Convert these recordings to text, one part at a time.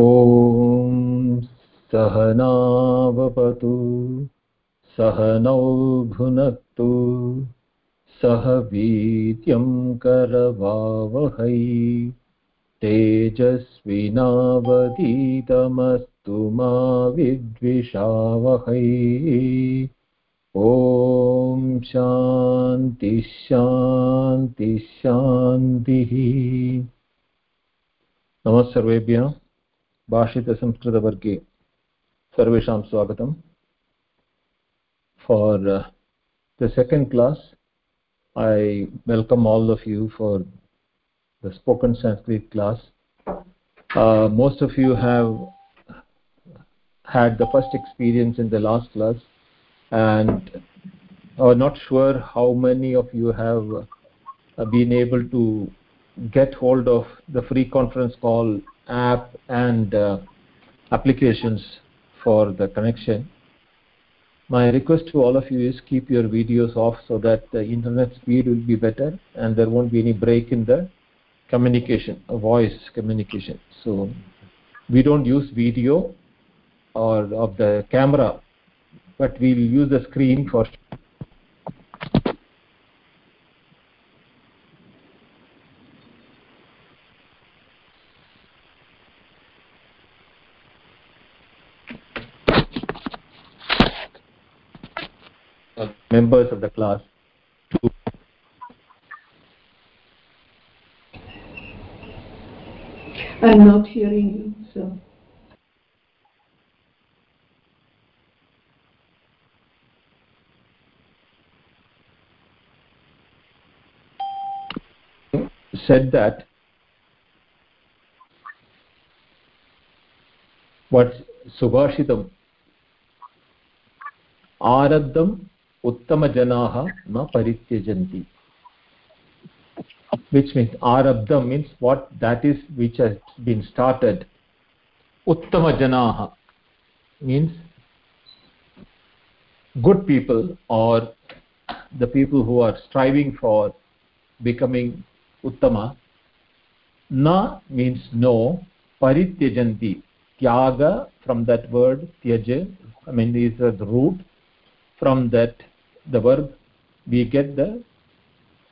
ॐ सहनावपतु सहनौ भुनक्तु सह वीर्यं करवावहै तेजस्विनावधीतमस्तु मा विद्विषावहै। ॐ शान्तिः। नमः सर्वेभ्यः। भाषितसंस्कृतवर्गे सर्वेषां स्वागतम् for uh, the second class i welcome all of you for the spoken sanskrit class uh, most of you have had the first experience in the last class and are not sure how many of you have uh, been able to get hold of the free conference call app and uh, applications for the connection. My request to all of you is keep your videos off so that the internet speed will be better and there won't be any break in the communication voice communication. So we don't use video or of the camera but we'll use the screen for members of the class to I'm not hearing you, so. Said that what Subhashitam Aradham उत्तमजनाः न परित्यजन्ति। Which means आरब्ध means what that is which been started उत्तमजनाः means good people are the people who are striving for becoming उत्तम न means no परित्यजन्ति त्याग from that word त्यज् I mean is that from that the verb. We get the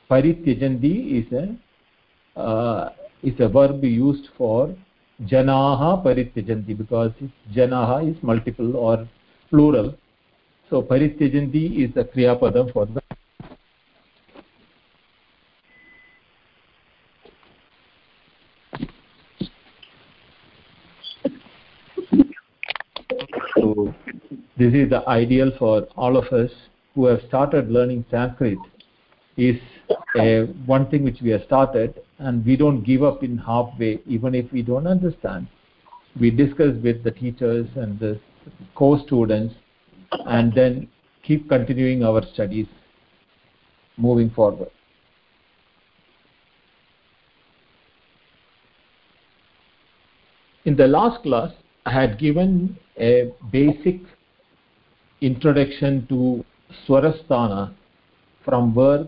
parityajanti is a uh, is a verb used for janaha parityajanti because janaha is multiple or plural. So parityajanti is a kriya padam for the so this is the ideal for all of us who have started learning sanskrit is a, one thing which we have started and we don't give up in halfway even if we don't understand. We discuss with the teachers and the co-students and then keep continuing our studies moving forward. In the last class i had given a basic introduction to swarasthana from where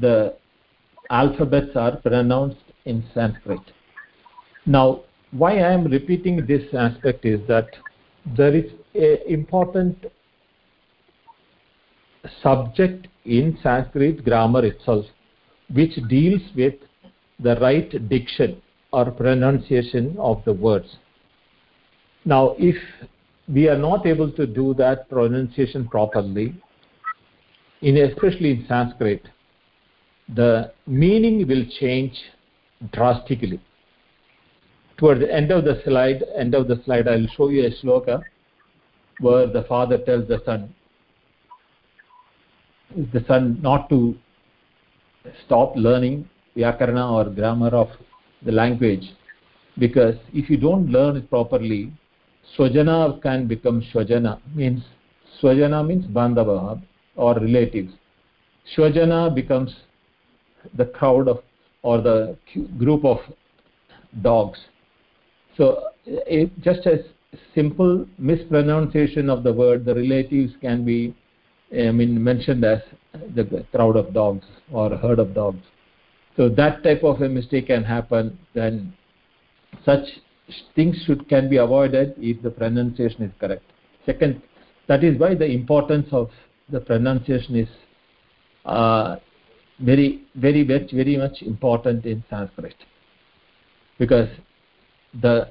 the alphabets are pronounced in sanskrit. Now why i am repeating this aspect is that there is a important subject in sanskrit grammar itself which deals with the right diction or pronunciation of the words. Now if we are not able to do that pronunciation properly in especially in sanskrit the meaning will change drastically. Toward the end of the slide end of the slide i'll show you a shloka where the father tells the son the son not to stop learning vyakarana or grammar of the language because if you don't learn it properly swajana can become shwajana means swajana means bandhava or relatives. Shwajana becomes the crowd of or the group of dogs. So it, just a simple mispronunciation of the word the relatives can be i mean mentioned as the crowd of dogs or herd of dogs. So that type of a mistake can happen then such things should can be avoided if the pronunciation is correct. Second that is why the importance of the pronunciation is uh, very very very very much important in sanskrit. Because the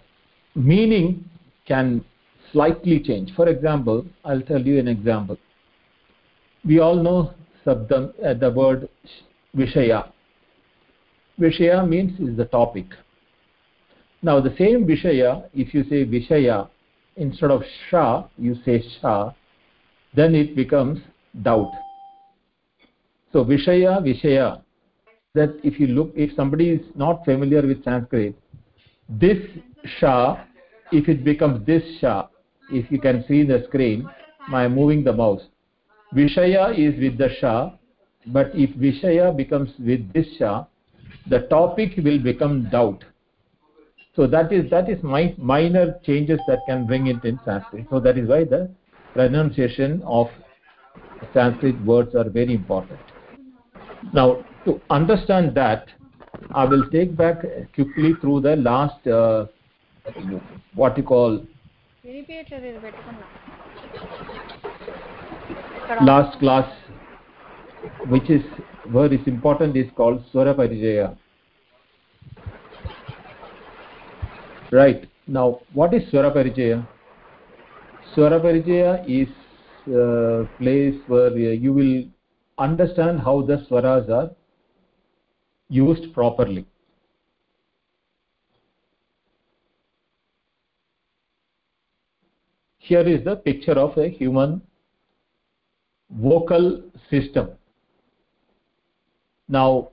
meaning can slightly change. For example i'll tell you an example. We all know sabdam uh, the word vishaya. Vishaya means is the topic. Now the same vishaya if you say vishaya instead of sha you say sha then it becomes doubt. So vishaya vishaya that if you look if somebody is not familiar with sanskrit this sha if it becomes this sha if you can see in the screen by moving the mouse? Vishaya is with the sha but if vishaya becomes with this sha the topic will become doubt. So that is that is my minor changes that can bring it in sanskrit. So that is why the pronunciation of sanskrit words are very important. Now to understand that i will take back quickly through the last uh, what you call last class which is word is important is called swara parichaya right. Now what is swara parichaya swara parichaya is uh, place where uh, you will understand how the swaras are used properly. Here is the picture of a human vocal system. Now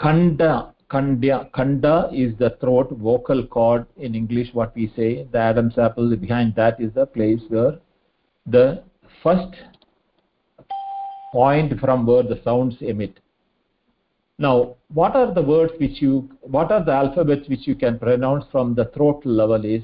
kanda kandya kanda is the throat vocal cord in english what we say the adam's apple behind that is the place where the first point from where the sounds emit. Now what are the words which you what are the alphabets which you can pronounce from the throat level is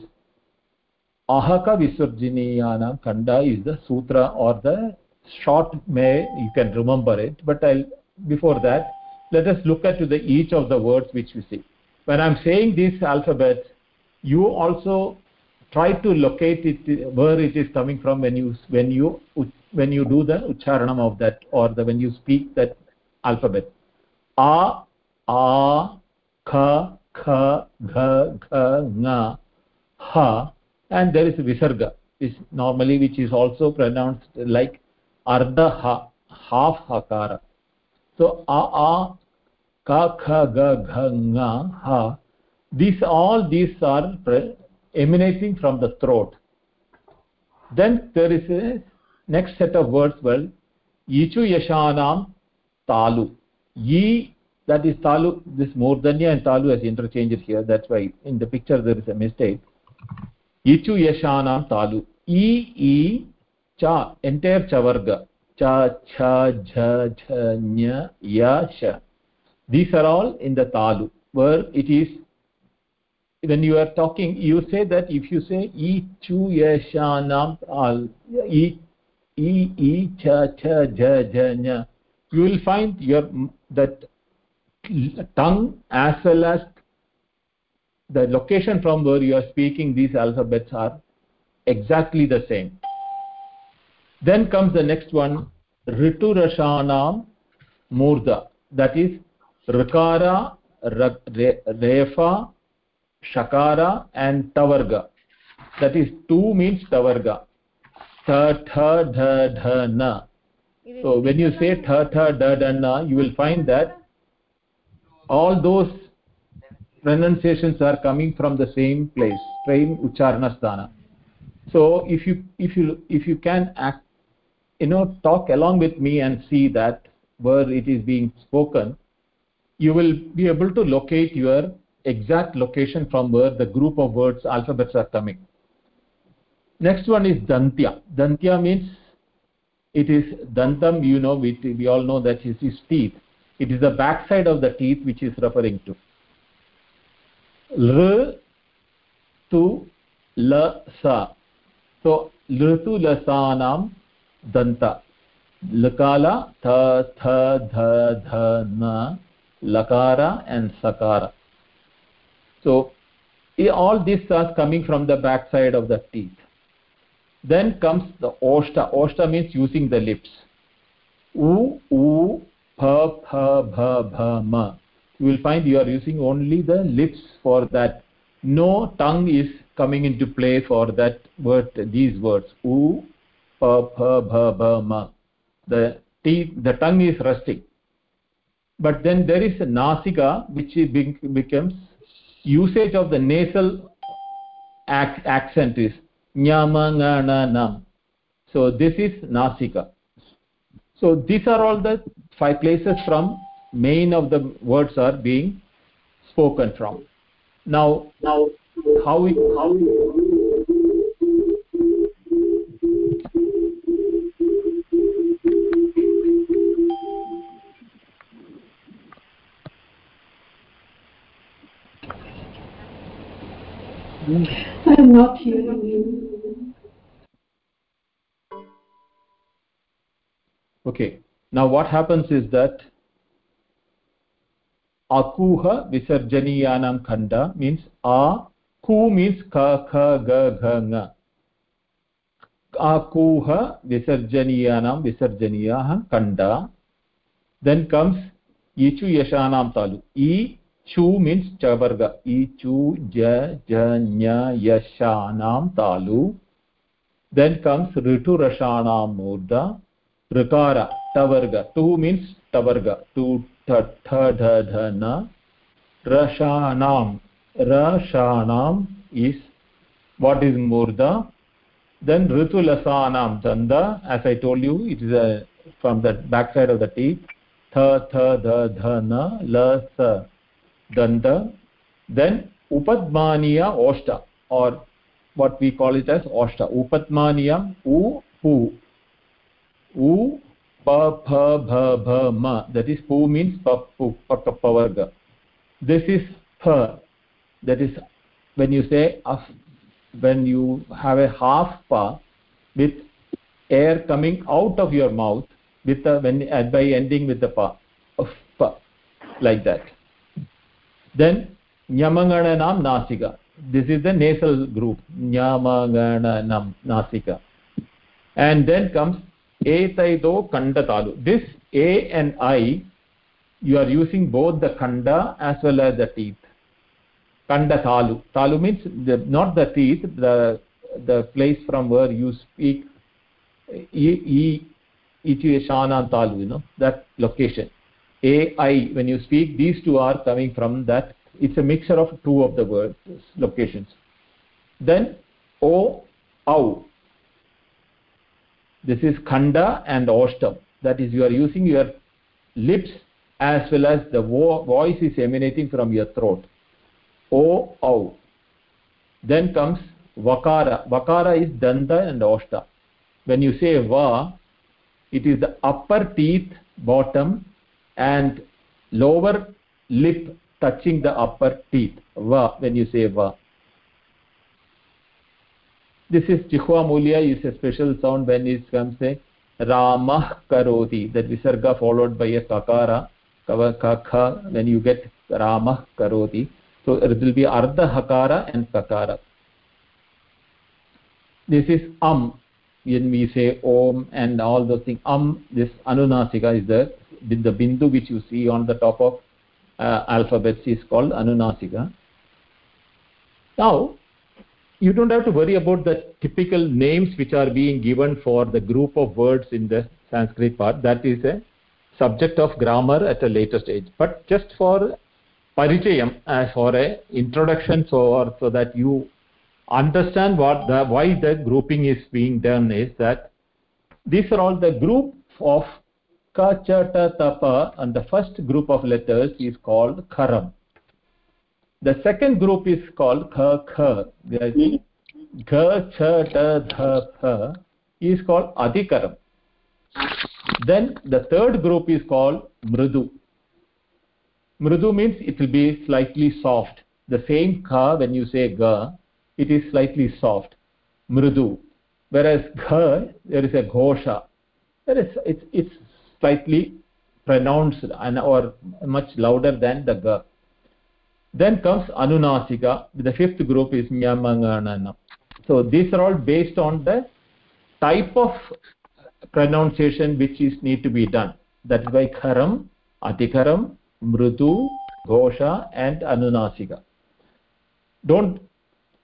ahaka visarjaniyanam kanda is the sutra or the short may you can remember it but i'll before that let us look at the each of the words which we see. When i'm saying these alphabets you also try to locate it where it is coming from when you when you when you do the ucharanam of that or the when you speak that alphabet. A a kha kha gha gha ha and there is visarga is normally which is also pronounced like ardha ha half hakara. So a a ka kha ga gha nga ha these all these are emanating from the throat. Then there is a next set of words well yichu yashanam talu. Yi that is talu this murdanya and talu has interchanged here that's why in the picture there is a mistake. Yichu yashanam talu. E e cha entire chavarga. Cha cha jha jha nya ya sha. These are all in the talu. Where it is when you are talking you say that if you say e chu yashanam al e e e cha cha jha jha nya you will find your that tongue as well as the location from where you are speaking these alphabets are exactly the same. Then comes the next one ritu rashanam murda. That is rikara refa shakara and tavarga. That is two means tavarga. Tha tha dha dha na. So when you say tha tha da da na you will find that all those pronunciations are coming from the same place same ucharana sthana so if you if you if you can act you know talk along with me and see that where it is being spoken you will be able to locate your exact location from where the group of words alphabets are coming. Next one is dantya. Dantya means it is dantam you know we, we all know that is it is teeth. It is the back side of the teeth which is referring to. L tu la sa so lritu lasanam danta. Lakala tha tha dha dha na lakara and sakara so all this are coming from the back side of the teeth. Then comes the oshta. Oshta means using the lips. U u pa pa bha bha ma you will find you are using only the lips for that. No tongue is coming into play for that word these words. U pa pa bha bha ma the teeth the tongue is resting. But then there is a nasika which becomes usage of the nasal ac accent is nyamanganam nam so this is nasika so these are all the five places from main of the words are being spoken from. Now now how we how we not hearing you. okay now what happens is that akuha visarjaniyanam khanda means a ku means ka kha ga gha nga akuha visarjaniyanam visarjaniyah khanda then comes ichu yashanam talu e chu means chavarga e chu ja ja nya yashanam talu then comes ritu rashanam murda rikara tavarga tu means tavarga tu tha tha dha dha na rashanam rashanam is what is murda then ritu lasanam danda as i told you it is a from the back side of the teeth tha tha dha dha na la sa दन्त then उपद्मानीय ओष्ट or what we call it as ओष्ट उपद्मानीयम् उ हू उ प पवर्ग. This is फ that is when say अफ् वेन् यु ए हाफ़ प with air coming out of your mouth with the when by ending with the pa, uh, pa like that. Then nyamangananam nasika. This is the nasal group. Nyamangananam nasika. And then comes etaido kandatalu this a and i you are using both the kanda as well as the teeth. Kanda talu. Talu means the, not the teeth the the place from where you speak. E e ichi shana talu you know that location a i when you speak these two are coming from that. It's a mixture of two of the words locations. Then o au. This is khanda and oshtam. That is you are using your lips as well as the vo voice is emanating from your throat. O au. Then comes vakara. Vakara is danta and oshta. When you say va it is the upper teeth bottom and lower lip touching the upper teeth va when you say va this is jihva mulya is a special sound when it comes say ramah karoti that visarga followed by a kakara kava kakha when you get ramah karoti. So it will be ardha hakara and kakara. This is am when we say om and all those things. Am this anunasika is the the bindu which you see on the top of uh, alphabets is called anunasika. Now you don't have to worry about the typical names which are being given for the group of words in the sanskrit part. That is a subject of grammar at a later stage. But just for parichayam as for a introduction so or so that you understand what the why the grouping is being done is that these are all the group of ka cha ta tapa and the first group of letters is called karam. The second group is called kha kha. Kha hmm. cha ta dha pha is called adhikaram. Then the third group is called mridu mridu means it will be slightly soft. The same kha when you say ga it is slightly soft. Mridu whereas gha there is a ghosha. There is it's it's slightly pronounced and or much louder than the ga then comes anunasika. The fifth group is nyamanganana so these are all based on the type of pronunciation which is need to be done. That is why karam adhikaram mrudu ghosha and anunasika. Don't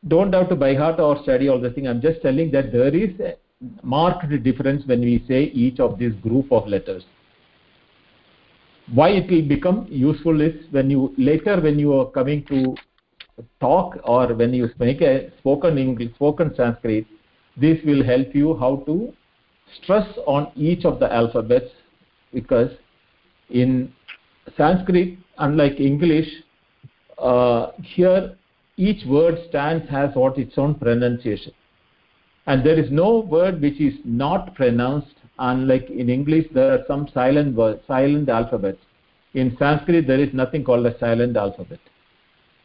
don't have to by heart or study all the thing i'm just telling that there is a marked difference when we say each of these group of letters. Why it will become useful is when you later when you are coming to talk or when you make a spoken english spoken sanskrit this will help you how to stress on each of the alphabets because in sanskrit unlike english uh, here each word stands has what its own pronunciation and there is no word which is not pronounced unlike in english there are some silent silent alphabets. In sanskrit there is nothing called a silent alphabet.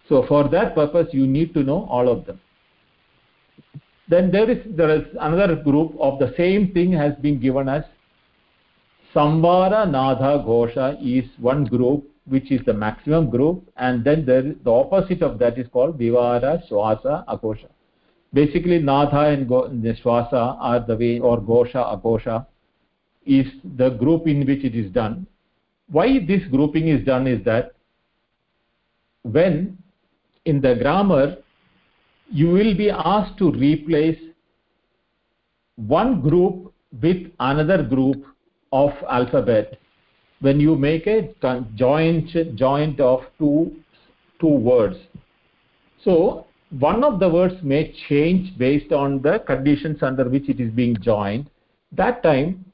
So for that purpose you need to know all of them. Then there is there is another group of the same thing has been given as samvara nadha ghosha is one group which is the maximum group. And then the opposite of that is called vivara shwasa aghosha basically nadha and go, are the way or gosha akosha is the group in which it is done. Why this grouping is done is that when in the grammar you will be asked to replace one group with another group of alphabet. When you make a joint joint of two two words. So one of the words may change based on the conditions under which it is being joined. That time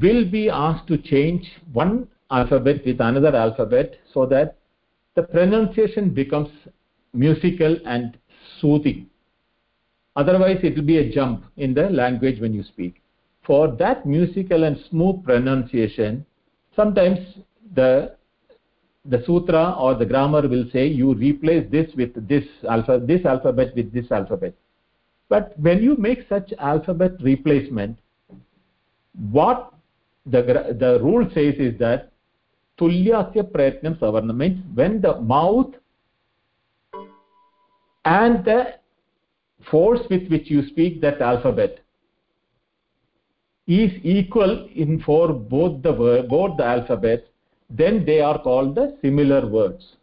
will be asked to change one alphabet with another alphabet so that the pronunciation becomes musical and soothing. Otherwise it will be a jump in the language when you speak. For that musical and smooth pronunciation sometimes the the sutra or the grammar will say you replace this with this alpha this alphabet with this alphabet. But when you make such alphabet replacement what the the rule says is that tulyasya prayatnam savarna means when the mouth and the force with which you speak that alphabet is equal in for both the both the alphabets then they are called the similar words.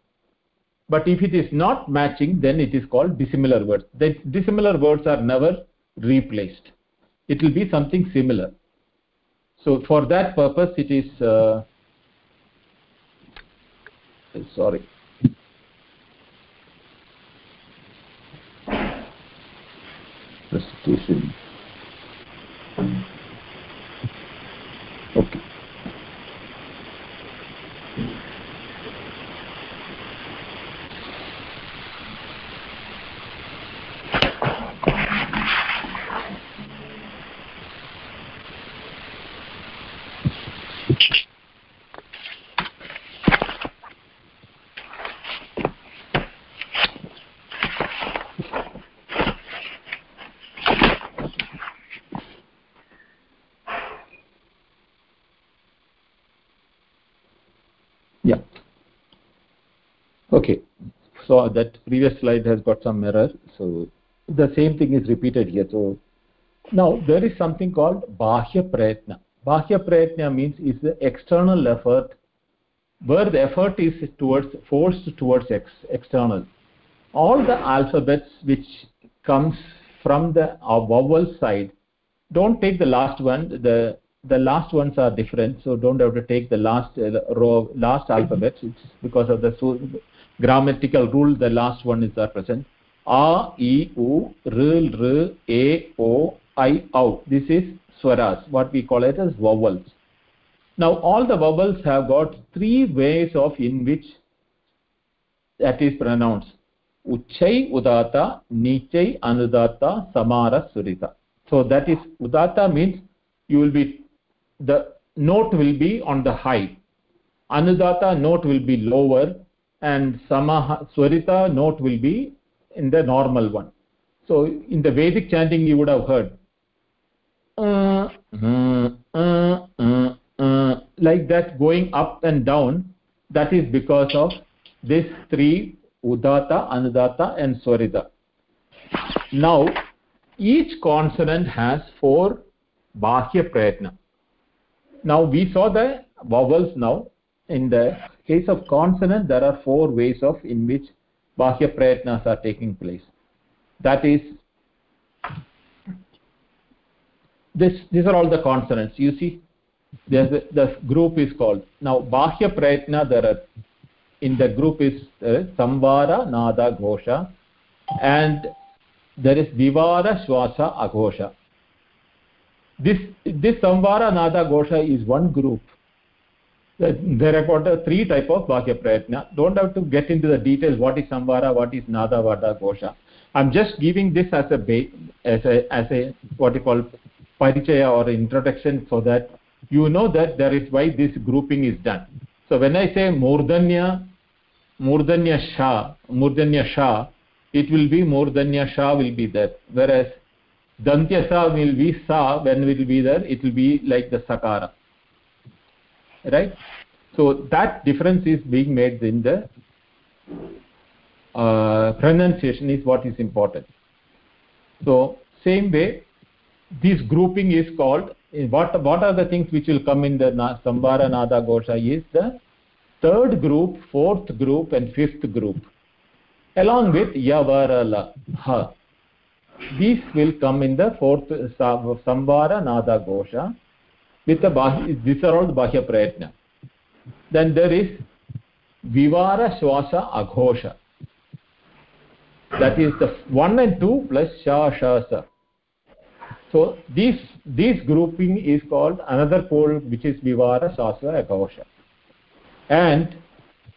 But if it is not matching then it is called dissimilar words. The dissimilar words are never replaced. It will be something similar. So for that purpose it is uh, sorry. Restitution so that previous slide has got some error so the same thing is repeated here. So now there is something called bahya prayatna. Bahya prayatna means is the external effort where the effort is towards forced towards ex external. All the alphabets which comes from the vowel side don't take the last one. The the last ones are different so don't have to take the last uh, row last alphabets. It's because of the so grammatical rule the last one is there present. A e u r r a o i o. This is swaras what we call it as vowels. Now all the vowels have got three ways of in which that is pronounced. Uchai udata nichai anudata samara swarita. So that is udata means you will be the note will be on the high. Anudata note will be lower and samaha swarita note will be in the normal one. So in the vedic chanting you would have heard. Uh, uh, uh, uh, uh, like that going up and down that is because of these three udata anudata and swarita. Now each consonant has four bahya prayatna. Now we saw the vowels now in the case of consonant there are four ways of in which bahya prayatnas are taking place. That is this these are all the consonants. You see a, the group is called. Now bahya prayatna there are in the group is uh, samvara nada ghosha and there is vivara shwasa aghosha. This this samvara nada ghosha is one group there are got three type of bahya prayatna. Don't have to get into the details. What is samvara? What is nada? Vada ghosha? I'm just giving this as a as a as a what you call parichaya or introduction so that you know that there is why this grouping is done. So when i say murdanya murdanya sha murdanya sha it will be murdanya sha will be there. Whereas dantya sa will be sa. When will be there? It will be like the sakara right? So that difference is being made in the uh, pronunciation is what is important. So same way this grouping is called what what are the things which will come in the sambara nada gosha is the third group fourth group and fifth group along with yavarala ha. These will come in the fourth sambara nada gosha with the these are all the bahya prayatna then there is vivara shwasa aghosha that is the 1 and 2 plus sha shasa so this this grouping is called another pole which is vivara shastra akavasha and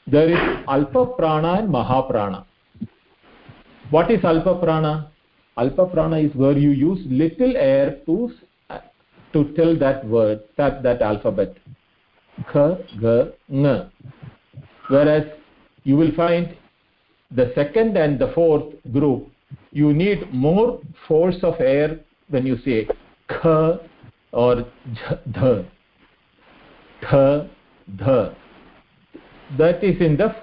there is alpa prana and mahaprana what is alpa prana alpa prana is where you use little air to to tell that word that that alphabet. Ga ng. Whereas you will find the second and the fourth group you need more force of air when you say kha or dha kha dha that is in the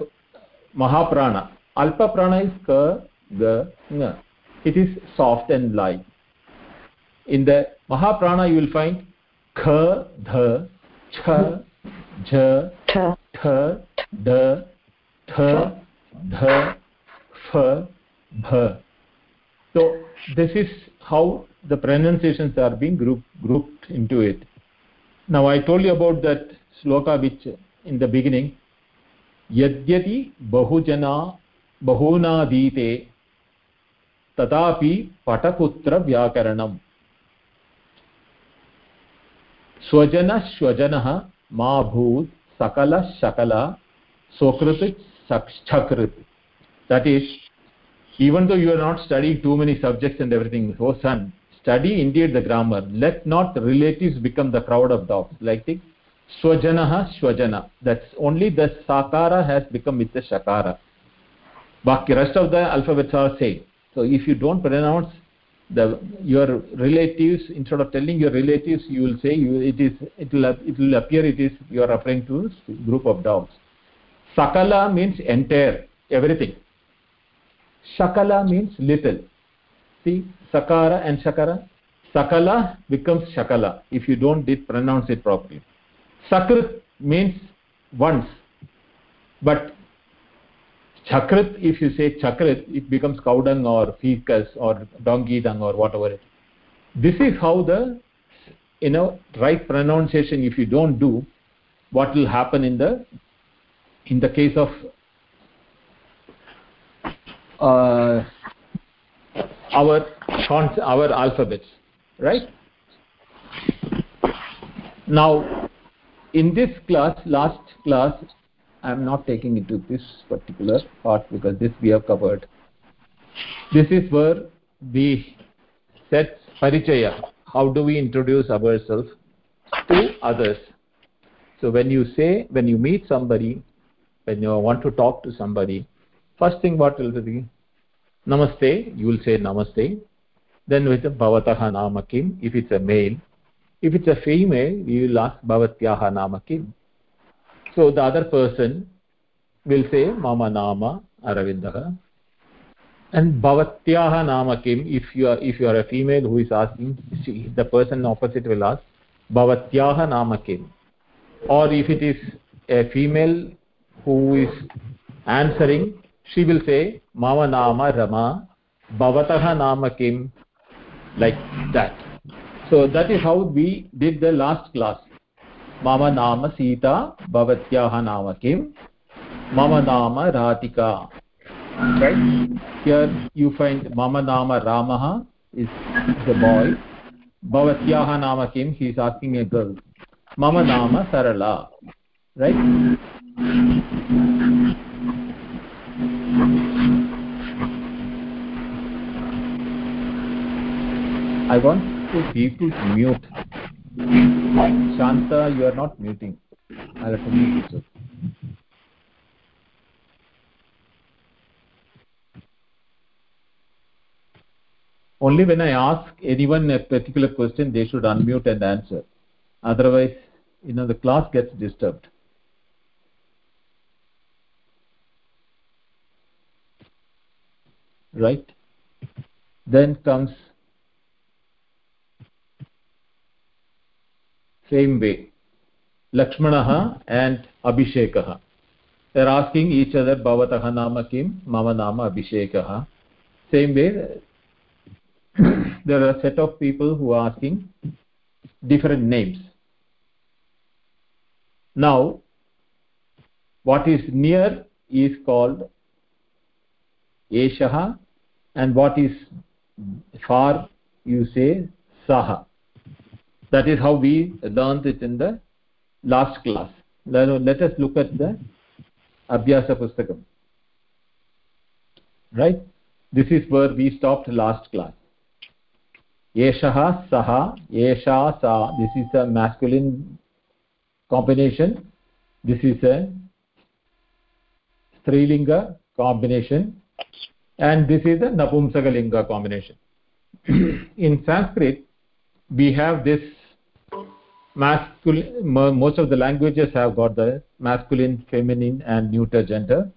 mahaprana. Alpa prana is ka ga nga it is soft and light. In the महाप्राणा you will find ख ध छ झ ठ ड ठ ध फ भ. So this is how the pronunciations are being group grouped into it now I told you about that shloka which in the beginning यद्यपि बहुजना बहूनाधीते तथापि पटकुत्र व्याकरणम् स्वजन मा भूत् सकलशकल सुकृत् सक्षकृत् that is even though you are not study too many subjects and everything oh son study indeed the grammar let not relatives become the crowd of dogs like thing स्वजनः स्वजन दट्स् ओन्लि द साकार has become with the शकार बाकि rest of the alphabets are say so if you don't pronounce the your relatives instead of telling your relatives you will say you it is it will it will appear it is you are referring to group of dogs. Sakala means entire everything. Shakala means little. See sakara and shakara? Sakala becomes shakala if you don't pronounce it properly. Sakrit means once but chakrit if you say chakrit it becomes cow dung or feces or donkey dung or whatever it this is how the you know right pronunciation if you don't do what will happen in the in the case of uh, our our alphabets right? Now in this class last class i am not taking into this particular part because this we have covered. This is where we set parichaya. How do we introduce ourselves to others? So when you say when you meet somebody when you want to talk to somebody first thing what will be? Namaste you will say namaste. Then with bhavatah nama kim if it's a male if it's a female you will ask bhavatyah nama kim so the other person will say mama nama aravindah and bhavatyah nama kim if you are if you are a female who is asking the person opposite will ask bhavatyah nama kim? Or if it is a female who is answering she will say mama nama rama bhavatah nama kim? Like that. So that is how we did the last class मम नाम सीता भवत्याः नाम किं? मम नाम राधिका। यु find मम नाम रामः इस् द बाय् भवत्याः नाम किं? हीस् आस्किङ्ग् ए गर्ल् मम नाम Sarala. Right I want to people mute shanta you are not muting. I'll have to mute you only when i ask anyone a particular question they should unmute and answer. Otherwise you know the class gets disturbed. Right? Then comes same way lakshmanah and abhishekah they are asking each other bhavatah nama kim mama nama abhishekah same way there are a set of people who are asking different names now what is near is called eshah and what is far you say saha that is how we learned it in the last class. Let, us look at the abhyasa pustakam. Right? This is where we stopped last class. Eshah saha esha sa. This is a masculine combination. This is a strilinga combination. And this is a napumsakalinga combination. In sanskrit we have this masculine most of the languages have got the masculine feminine and neuter gender.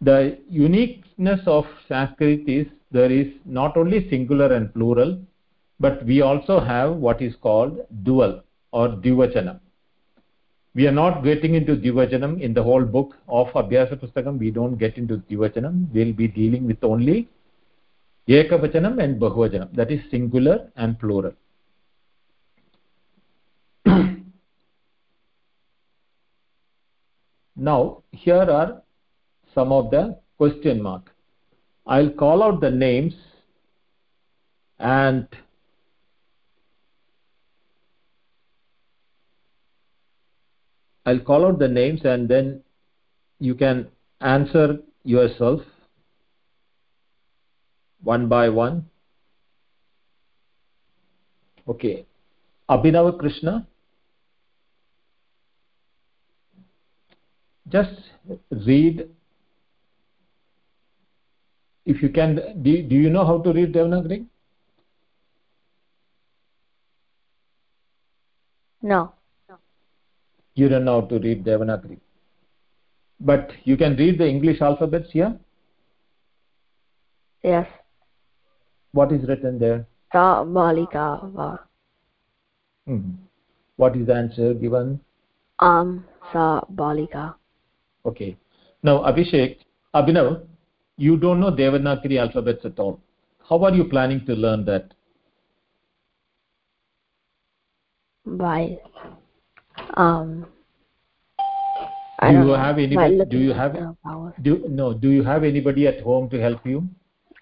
The uniqueness of sanskrit is there is not only singular and plural but we also have what is called dual or dvachanam. We are not getting into dvachanam in the whole book of abhyasa pustakam. We don't get into dvachanam. We'll be dealing with only ekavachanam and bahuvachanam. That is singular and plural now here are some of the question mark. I'll call out the names and i'll call out the names and then you can answer yourself one by one. Okay. Abhinav krishna just read. If you can do, do you know how to read devanagari no. You don't know how to read devanagari but you can read the english alphabets here yes. What is written there? Sa balika va. Mm -hmm. what is the answer given? Um sa balika okay. Now abhishek abhinav you don't know devanagari alphabets at all. How are you planning to learn that? By um do you have anybody do you have do no do you have anybody at home to help you?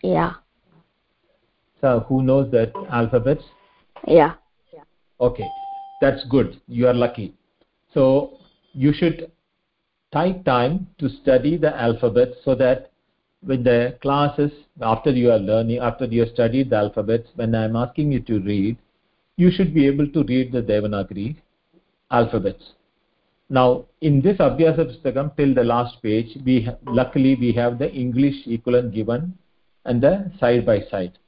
Yeah. So who knows that alphabets? Yeah. Okay. That's good. You are lucky. So you should take time to study the alphabet so that with the classes after you are learning after you have studied the alphabets when i am asking you to read you should be able to read the devanagari alphabets. Now in this abhyasa pustakam till the last page we luckily we have the english equivalent given and the side by side.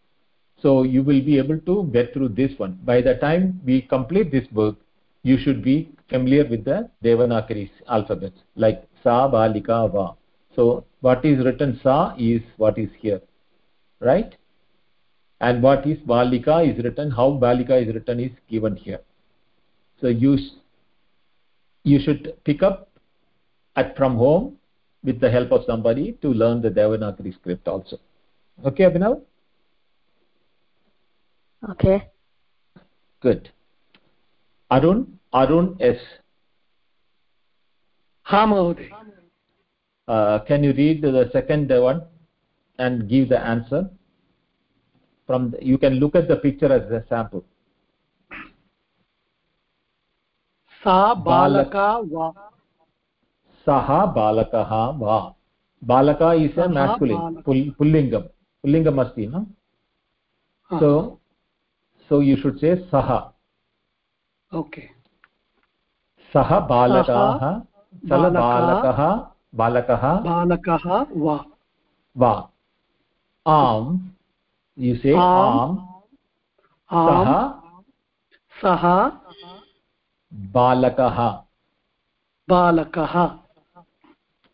So you will be able to get through this one. By the time we complete this book you should be familiar with the devanagari alphabets like sa ba lika va. So what is written sa is what is here right? And what is balika is written how balika is written is given here. So you you should pick up at from home with the help of somebody to learn the devanagari script also. Okay abhinav? Okay. Good arun arun s ha mahoday uh, can you read the second one and give the answer from the, you can look at the picture as a sample सा बालका वा सः बालकः वा बालका is a सः masculine बालकः। पुल्लिङ्गं पुल्लिङ्गम् अस्ति न so so you should say saha okay. सः बालकाः सः बालकः। बालकः बालकः वा। वा। आम् you say आम्। सः सः बालकः। बालकः।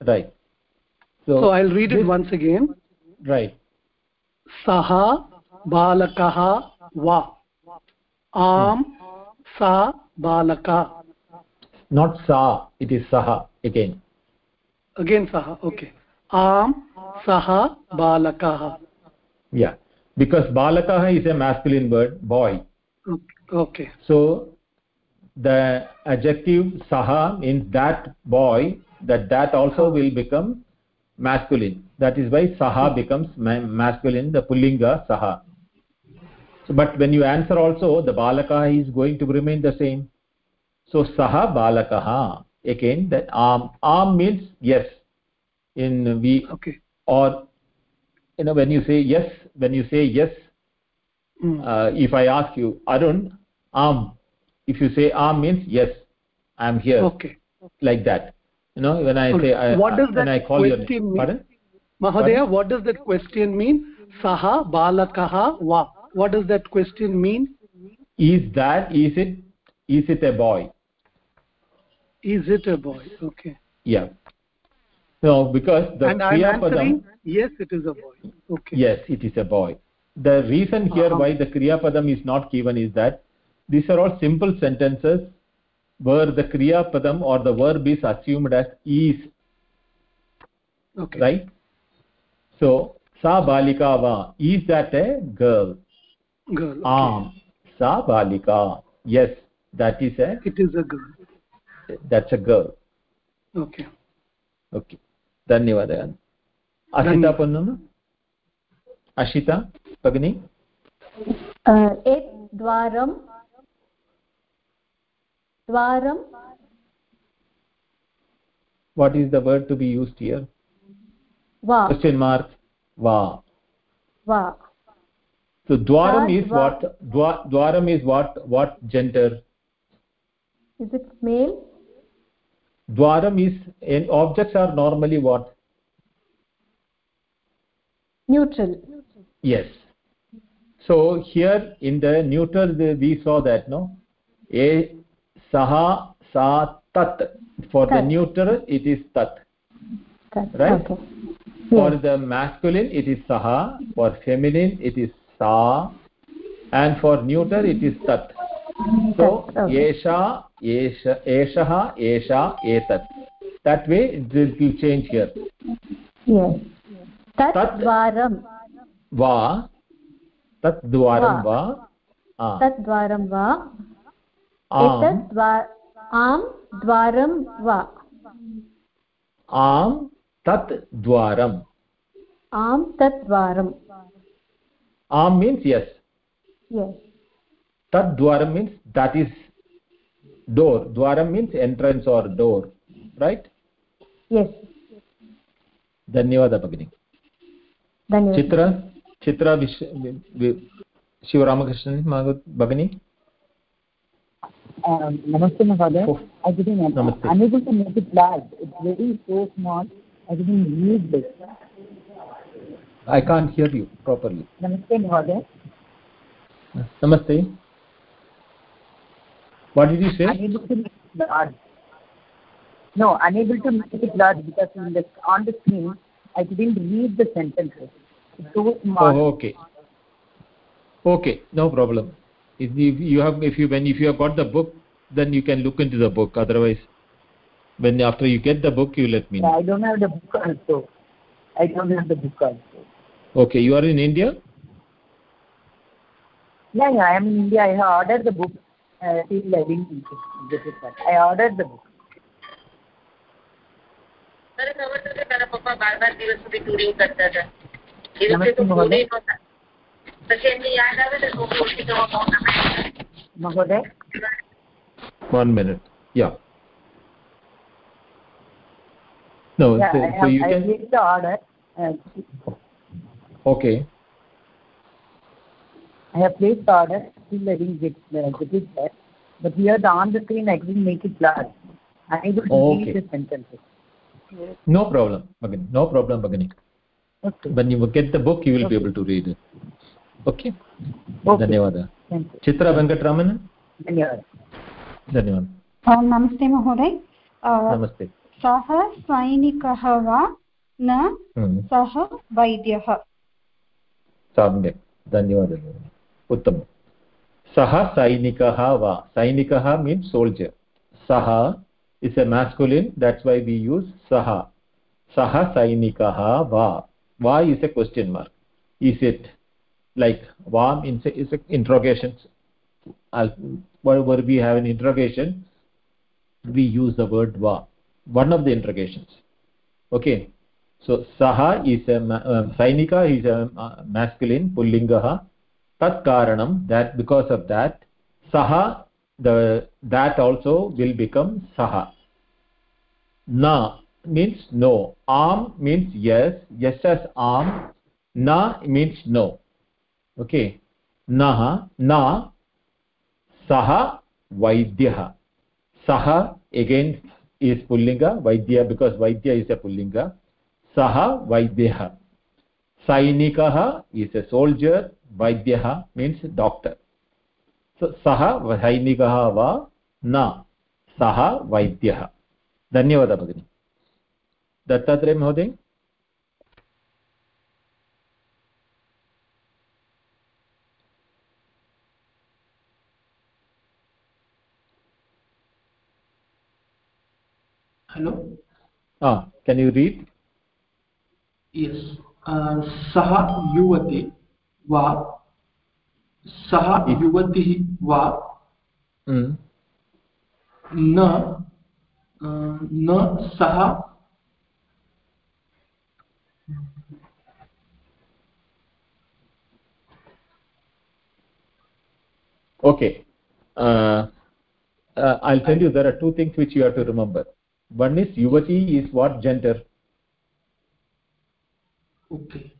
Right. So, so i'll read it this- once again. Right. सः बालकः वा। आम् sa balaka not sa it is saha again. Again saha okay. Am saha balakah yeah because balakah is a masculine word boy. Okay. So the adjective saha means that boy that that also will become masculine. That is why saha becomes masculine the pullinga saha so, but when you answer also the balakah is going to remain the same. So saha balakah. Again that am am means yes. In we okay. or you know when you say yes when you say yes mm. uh, if i ask you arun am if you say am means yes i am here. Okay. Like that. You know when i say I, what does when that i call your question name. mean? pardon? Mahodaya what does that question mean? Saha balakah va what does that question mean? Is that is it is it a boy? Is it a boy? Okay. Yeah. No because the and i'm kriya answering padam yes it is a boy. Okay. Yes it is a boy. The reason here Uh-huh. why the kriya padam is not given is that these are all simple sentences where the kriya padam or the verb is assumed as is. Okay. Right? So sa balika va is that a girl girl okay. am sa balika yes that is a it is a girl that's a girl okay okay धन्यवादः अशिता पुनः अशिता भगिनी एत् द्वारं द्वारं what is the word to be used here वा question mark va वा so dwaram is what dwaram is what what gender? Is it male? Dwaram is and objects are normally what? Neutral. Yes. So here in the neutral we saw that no? A saha sa tat. For tat. the neutral it is tat, tat. right? Okay. for yes. the masculine it is saha. For feminine it is sa and for neuter it is tat so Tat, okay. esha esha eshah esha etat that way it will change here तत् तत् द्वारं va tat dwaram Va. va ah द्वारं वा आम् एतत् द्वा आं द्वारं वा आम् tat dwaram आं तत् द्वारम् am means yes yes tat dwaram means that is door dwaram means entrance or door right yes धन्यवादः भगिनी चित्र चित्र शिवरामकृष्णन् भगिनी Uh, Namaste, Mahoday. Oh, I didn't Namaste. unable to make it large. It's very so small. I didn't read this. I can't hear you properly Namaste, Mahoday. namaste what did you say Unable to make it large. No, unable to make it large because in the, on the screen I couldn't read the sentences. So small. oh okay okay no problem if you, you have if you when if you have got the book then you can look into the book otherwise when after you get the book you let me know I don't have the book also. I don't have the book also. Okay, you are in India? Yeah, yeah, I am in India. I ordered the book. Uh, I I ordered the book. one minute. Yeah. No yeah, so, I have, you I can the order. Uh, okay I have placed the order. Still I didn't get, uh, get it back. But here the on the screen I couldn't make it large. Unable to Okay. read the sentences. no problem Bhagini. no problem Bhagini. Okay. when you get the book you will okay. be able to read it okay Okay. धन्यवादः Thank you. Chitra Venkataraman धन्यवादः धन्यवादः अ, नमस्ते महोदय अ, नमस्ते सः सैनिकः वा न हम्म, सः वैद्यः सम्यक् धन्यवादः। उत्तमं सः सैनिकः वा? सैनिकः मीन्स् सोल्जर् सः is a masculine that's why we use सः। सः सैनिकः वा? वा is a question mark is it like वा means is interrogation where we have an interrogation we use the word va one of the interrogations. Okay? So saha is a uh, sainika is a uh, masculine pullingah tat karanam that because of that saha the that also will become saha na means no am means yes yes as am na means no okay nah na saha vaidyah saha again is pullinga vaidya because vaidya is a pullinga सः वैद्यः। सैनिकः is a soldier वैद्यः means doctor सः सैनिकः वा न सः वैद्यः। धन्यवादः भगिनि। दत्तात्रेय महोदय। हलो हा केन् यु रीड् सः युवति वा सः युवतिः वा mm. न uh, न सः okay uh, uh, i'll tell you there are two things which you have to remember one is yuvati is what gender okay.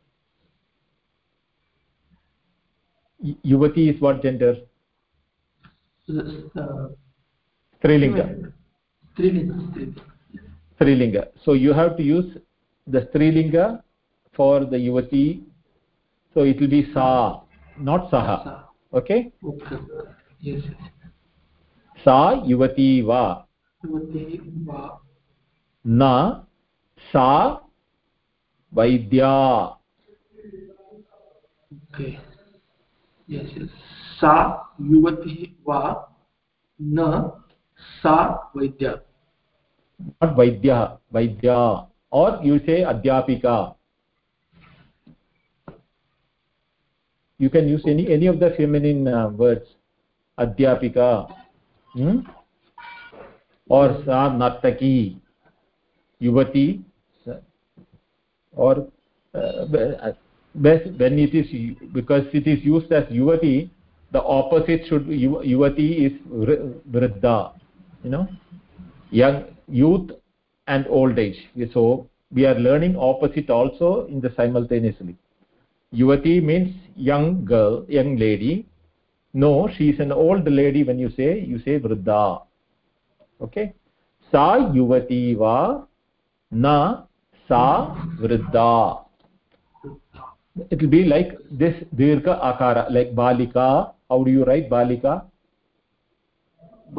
Yuvati is what gender. Uh, strilinga. Strilinga strilinga. So you have to use the strilinga for the yuvati. So it will be sa not saha. Okay? Okay. Yes. Sa yuvati va. Yuvati va. Na sa वैद्या। सा युवती वा न सा वैद्या। वैद्यः वैद्या। और युसे अध्यापिका। You can use any any of the feminine words अध्यापिका। हम्म? और सा नर्तकी युवती। Or uh, when it is because it is used as yuvati the opposite should yu- yuvati is vr- vriddha you know? Young youth and old age. So we are learning opposite also in the simultaneously. Yuvati means young girl young lady. No she is an old lady when you say you say vriddha okay? Sa yuvati va na sa vriddha it will be like this dirgha akara like balika how do you write balika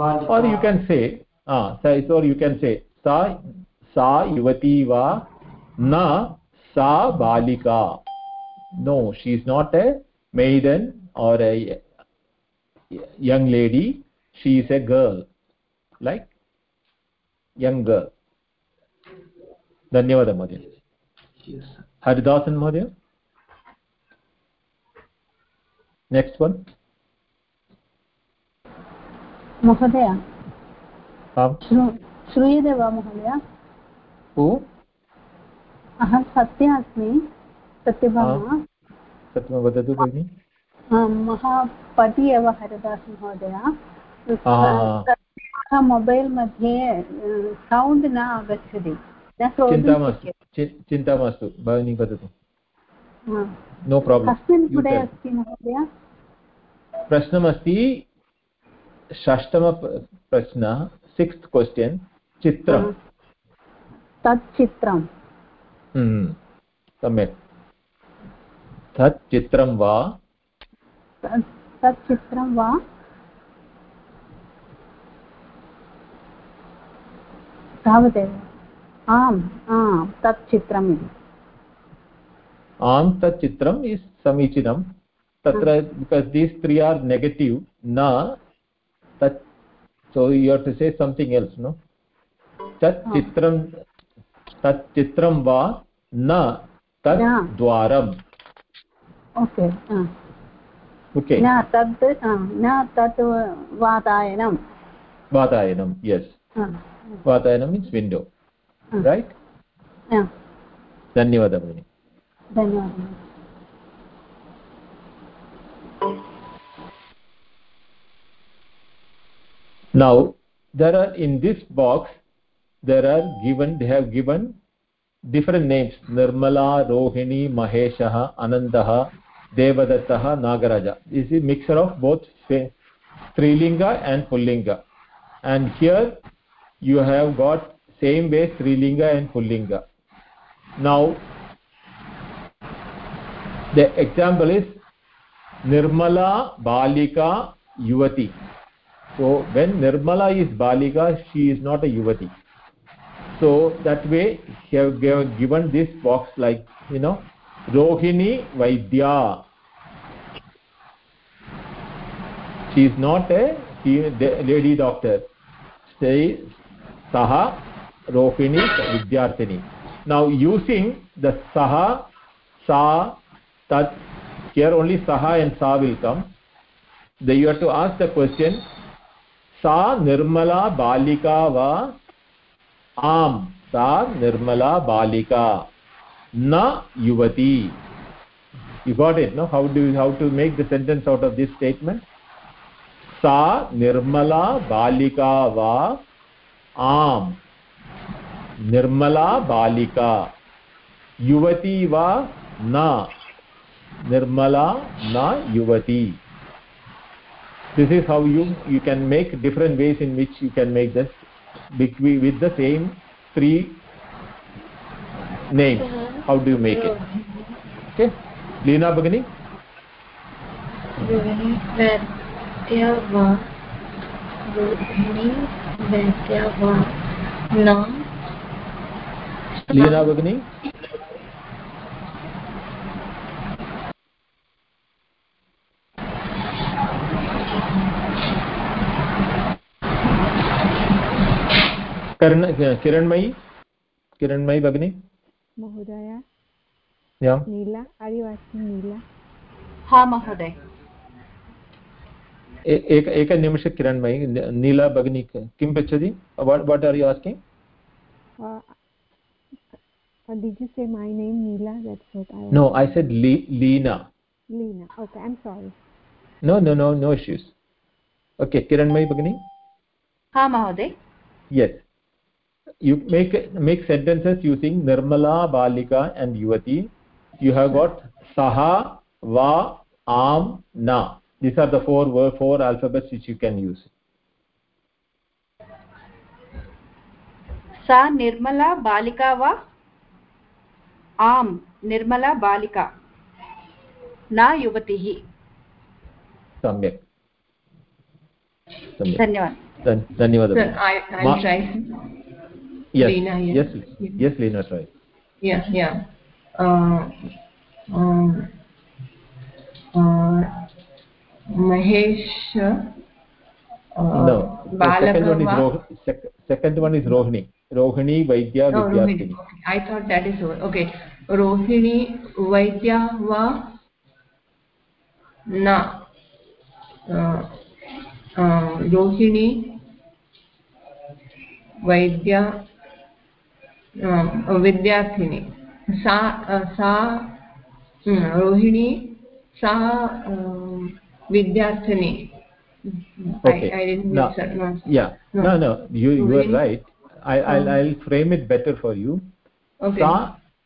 बालिका or you can say ah so or you can say सा सा युवती वा न सा बालिका no she is not a maiden or a young lady she is a girl like young girl धन्यवादः महोदय। हरिदासन् महोदय। नेक्स्ट् वन् महोदय। श्रूयते वा महोदय। अहं सत्या अस्मि। सत्यभामा। सत्यं वदतु भगिनि। महापति एव हरिदास महोदय। मोबैल् मध्ये सौण्ड् न आगच्छति। चिन्ता मास्तु चिन्ता मास्तु भगिनी वदतु नो प्राब्लम् प्रश्नमस्ति षष्टम प्रश्न सिक्स्त् क्वश्चन् चित्रं तत् चित्रं हम्म, सम्यक्. तत् चित्रं वा? तत् चित्रं वा? तावदेव. आम् आम् तत् चित्रम् इति आम् तत् चित्रम् इस् समीचीनं तत्र because these three are negative न तत् so you have to say something else no tat chitram tat chitram va na tat yeah. dwaram okay uh. okay na tat uh, na tat vatayanam vatayanam yes uh. vatayanam means window right धन्यवादः भगिनि धन्यवादः now there are in this box there are given they have given different names nirmala rohini maheshah anandah devadattah nagaraja this is mixture of both strilinga and pullinga and here you have got same way strilinga and pullinga. Now the example is nirmala balika yuvati. So when nirmala is balika she is not a yuvati. So that way he have given given this box like you know rohini vaidya. She is not a lady doctor. Say saha Rohini, विद्यार्थिनी। नौ using the सः सा तत् care only सः and सा welcome the you her to ask the question सा निर्मला बालिका वा आम् सा निर्मला बालिका न युवती you got it no how do how to make the sentence out of this statement सा निर्मला बालिका वा आम् निर्मला बालिका युवती वा न? निर्मला न युवती. This is how you you can make different ways in which you can make this between with the same three name how do you make it okay Leena भगनी वैद्य न कर्ण किरणमयी? किरणमयी भगिनी महोदय। नीला आदिवासी नीला। हा महोदय। एक एकनिमिष किरणमयी नीला भगिनी किं पृच्छति? What are you asking uh, uh, did you say my name Neela that's what I Was no i said Le leena Leena okay I'm sorry no no no no issues okay kiranmay bagini हा महोदय yes you make make sentences using nirmala balika and yuvati you have got saha va am na these are the four word four alphabets which you can use सा निर्मला बालिका वा आम् निर्मला बालिका न युवतिः Mahesh second one is Rohini Rohini वैद्या विद्यार्थिनी I thought that is okay Na. Uh, uh, Rohini Vaidya uh, विद्यार्थिनी सा uh, सा hmm, रोहिणी सा uh, विद्यार्थिनी okay I, I didn't. No. yeah No. no no you you are right I, I'll, Oh. I'll frame it better for you Okay. sa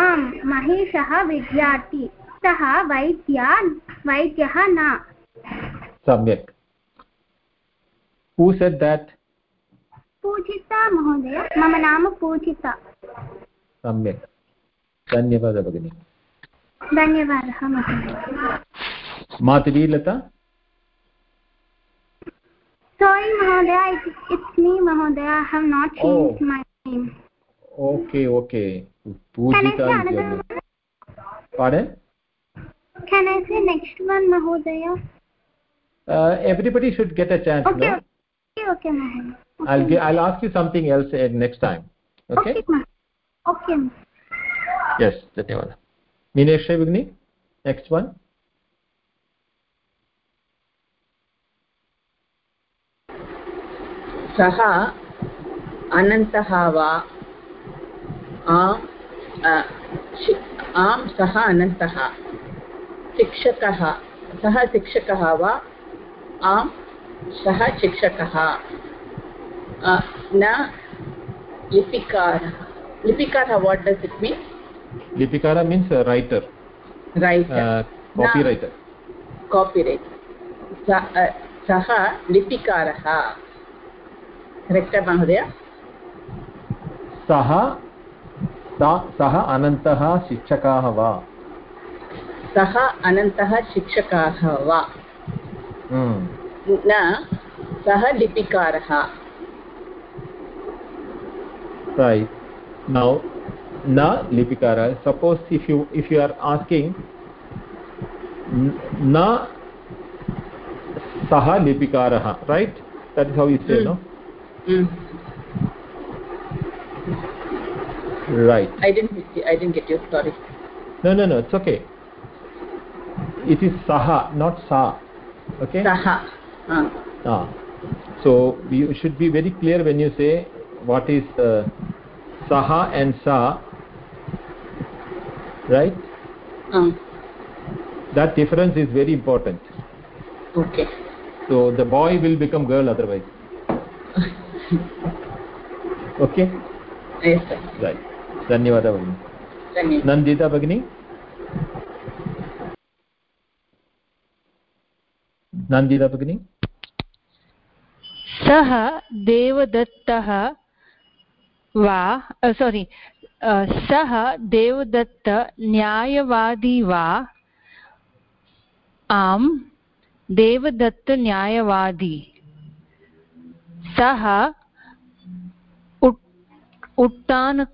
आम् महेशः विद्यार्थी सः वैद्या वैद्यः न सम्यक् Who said that? पूजिता महोदय मम नाम पूजिता सम्यक् धन्यवादः भगिनि धन्यवादः Maturi Lata Sorry, Mahodaya, it's, it's me, Mahodaya. I have not changed oh. my name. pujita is your name pardon केन् ऐ से नेक्स्ट् वन् महोदय uh, everybody should get a chance okay no okay okay महोदय i'll gi- i'll ask you something else uh, next time okay okay yes धन्यवादः मीनेश्वरी भगिनी next one सः अनन्तः वा आम् आम् सः अनन्तः। शिक्षकः। सः शिक्षकः वा? आम् सः शिक्षकः। न लिपिकारः। लिपिकारः what does it mean means a writer. Writer uh, copywriter. सः लिपिकारः। करेक्ट् महोदय? सः सा- सः अनन्तः शिक्षकाः वा सः अनन्तः शिक्षकाः वा Hmm. न सः लिपिकारः right now na lipikara suppose if you if you are asking n- na saha lipikarah right that is how you say Mm. no Mm. Right. I didn't get you- I didn't get you sorry. No no no it's okay. It is saha not sa okay? Saha uh. ah. So you should be very clear when you say what is uh, saha and sa. Right? Uh. that difference is very important. Okay. So the boy will become girl otherwise. Okay? Yes sir. Right धन्यवादः भगिनि नन्दिता भगिनी नन्दिता भगिनी सः देवदत्तः वा सोरि सः देवदत्त न्यायवादी वा? आम् देवदत्त न्यायवादी। सः उट्-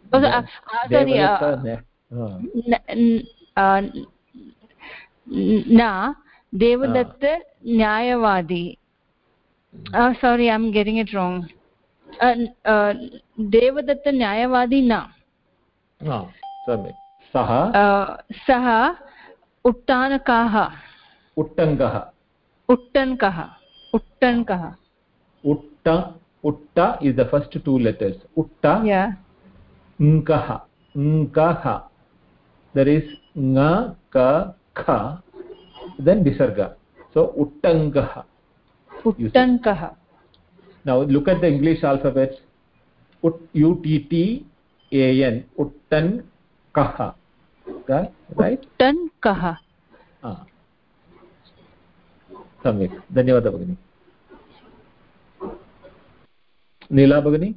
sorry न Devdutt न्यायवादी sorry i'm getting it wrong uh, uh, devadatta nyayavadi na ah samyak saha uh, saha uttanakah uttankah uttankah uttankah utta utta is the first two letters utta yeah ngah ngah there is nga ka kha then visarga so uttangah uttangah now look at the english alphabet ut u t t a n uttan kah right uttan kah ah सम्यक् धन्यवादः भगिनि नीला भगिनी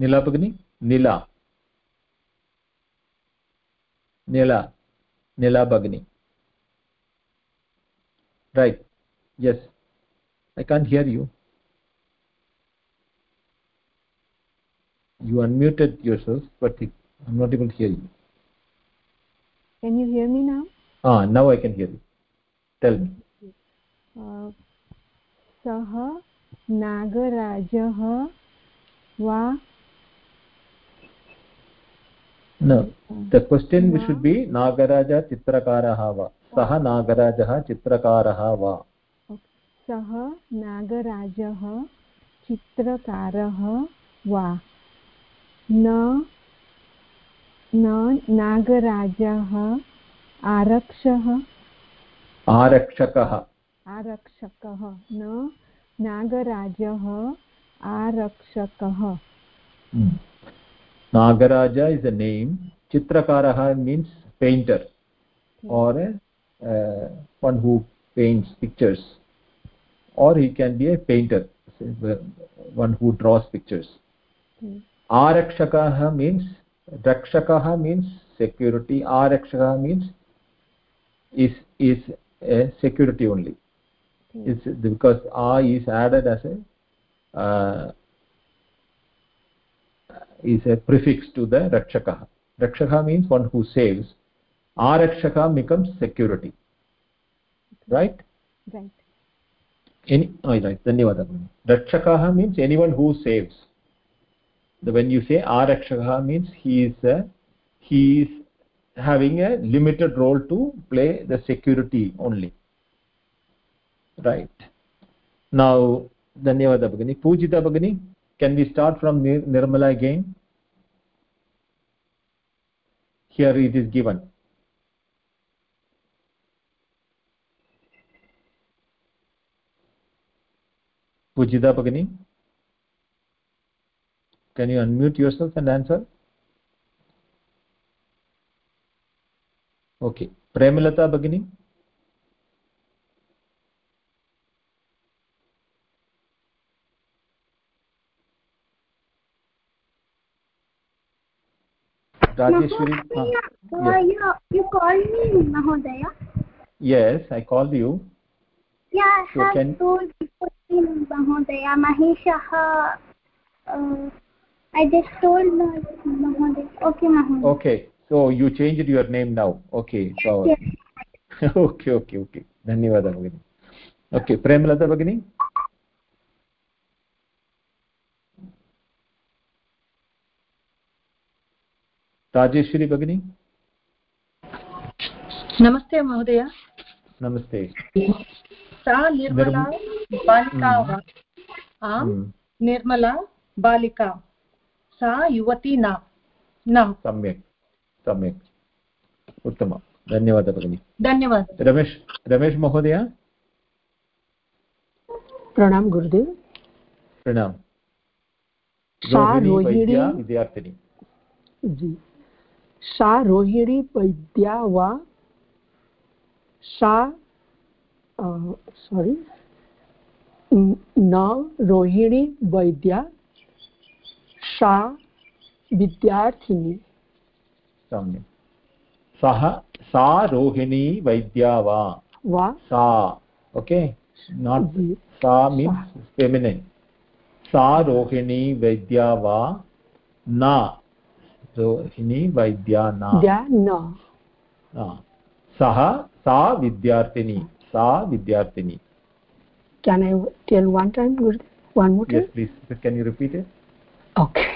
नीला भगिनी नीला नीला नीला भगिनी right yes i can't hear you you unmuted yourself but i'm not able to hear you can you hear me now ah now i can hear you tell me सः नागराजः वा no the question wow. should be nagaraja chitrakarah va. सः नागराजः चित्रकारः वा सः नागराजः चित्रकारः वा न न नागराजः आरक्षः आरक्षकः आरक्षकः न नागराजः आरक्षकः नागराज इस् अ नेम् चित्रकारः means painter or a uh, one who paints pictures or he can be a painter one who draws pictures hmm. arakshakah means rakshakah means security arakshakah means is is a security only hmm. it's because a is added as a uh, is a prefix to the rakshakah rakshakah means one who saves. Arakshaka becomes security. Right? Right. Any oh, right. Dhanyawad rakshakah means anyone who saves. The when you say arakshaka means he is a, he is having a limited role to play the security only. Right. Now dhanyawad bagini pujita bagini can we start from nirmala again here it is given Pujita Bhagini? Can you unmute yourself and answer? Okay. Premalata Bhagini? Rajeshwari? Uh, yes. you, you called me, Mahodaya? Yes, I called you. Yeah, I so have can... told महोदय महेशः I just told Mahoday. Okay, Mahoday. Okay, so you changed your name now. Okay, so yes. okay, okay, okay. धन्यवादः भगिनि okay Premlata भगिनि राजेश्वरी भगिनी। नमस्ते महोदय। नमस्ते। सा निर्मला बालिका वा? आम् निर्मला बालिका। सा युवती न। न। सम्यक्। सम्यक्। उत्तमं। धन्यवादः भगिनि। धन्यवादः। रमेश रमेश महोदय। प्रणाम गुरुदेव। प्रणाम। सा रोहिणी विद्यार्थिनी। जी। सा रोहिणी वैद्या वा सा sorry न रोहिणी वैद्या सा विद्यार्थिनी। सम्यक्। सः सा रोहिणी वैद्या वा? वा। सा ओके? नाट् सा मीन्स् फेमिनिन् सा रोहिणी वैद्या वा? न। रोहिणी वैद्या न सः सा विद्यार्थिनी सा विद्यार्थिनी can i tell one time one more time yes please can you repeat it okay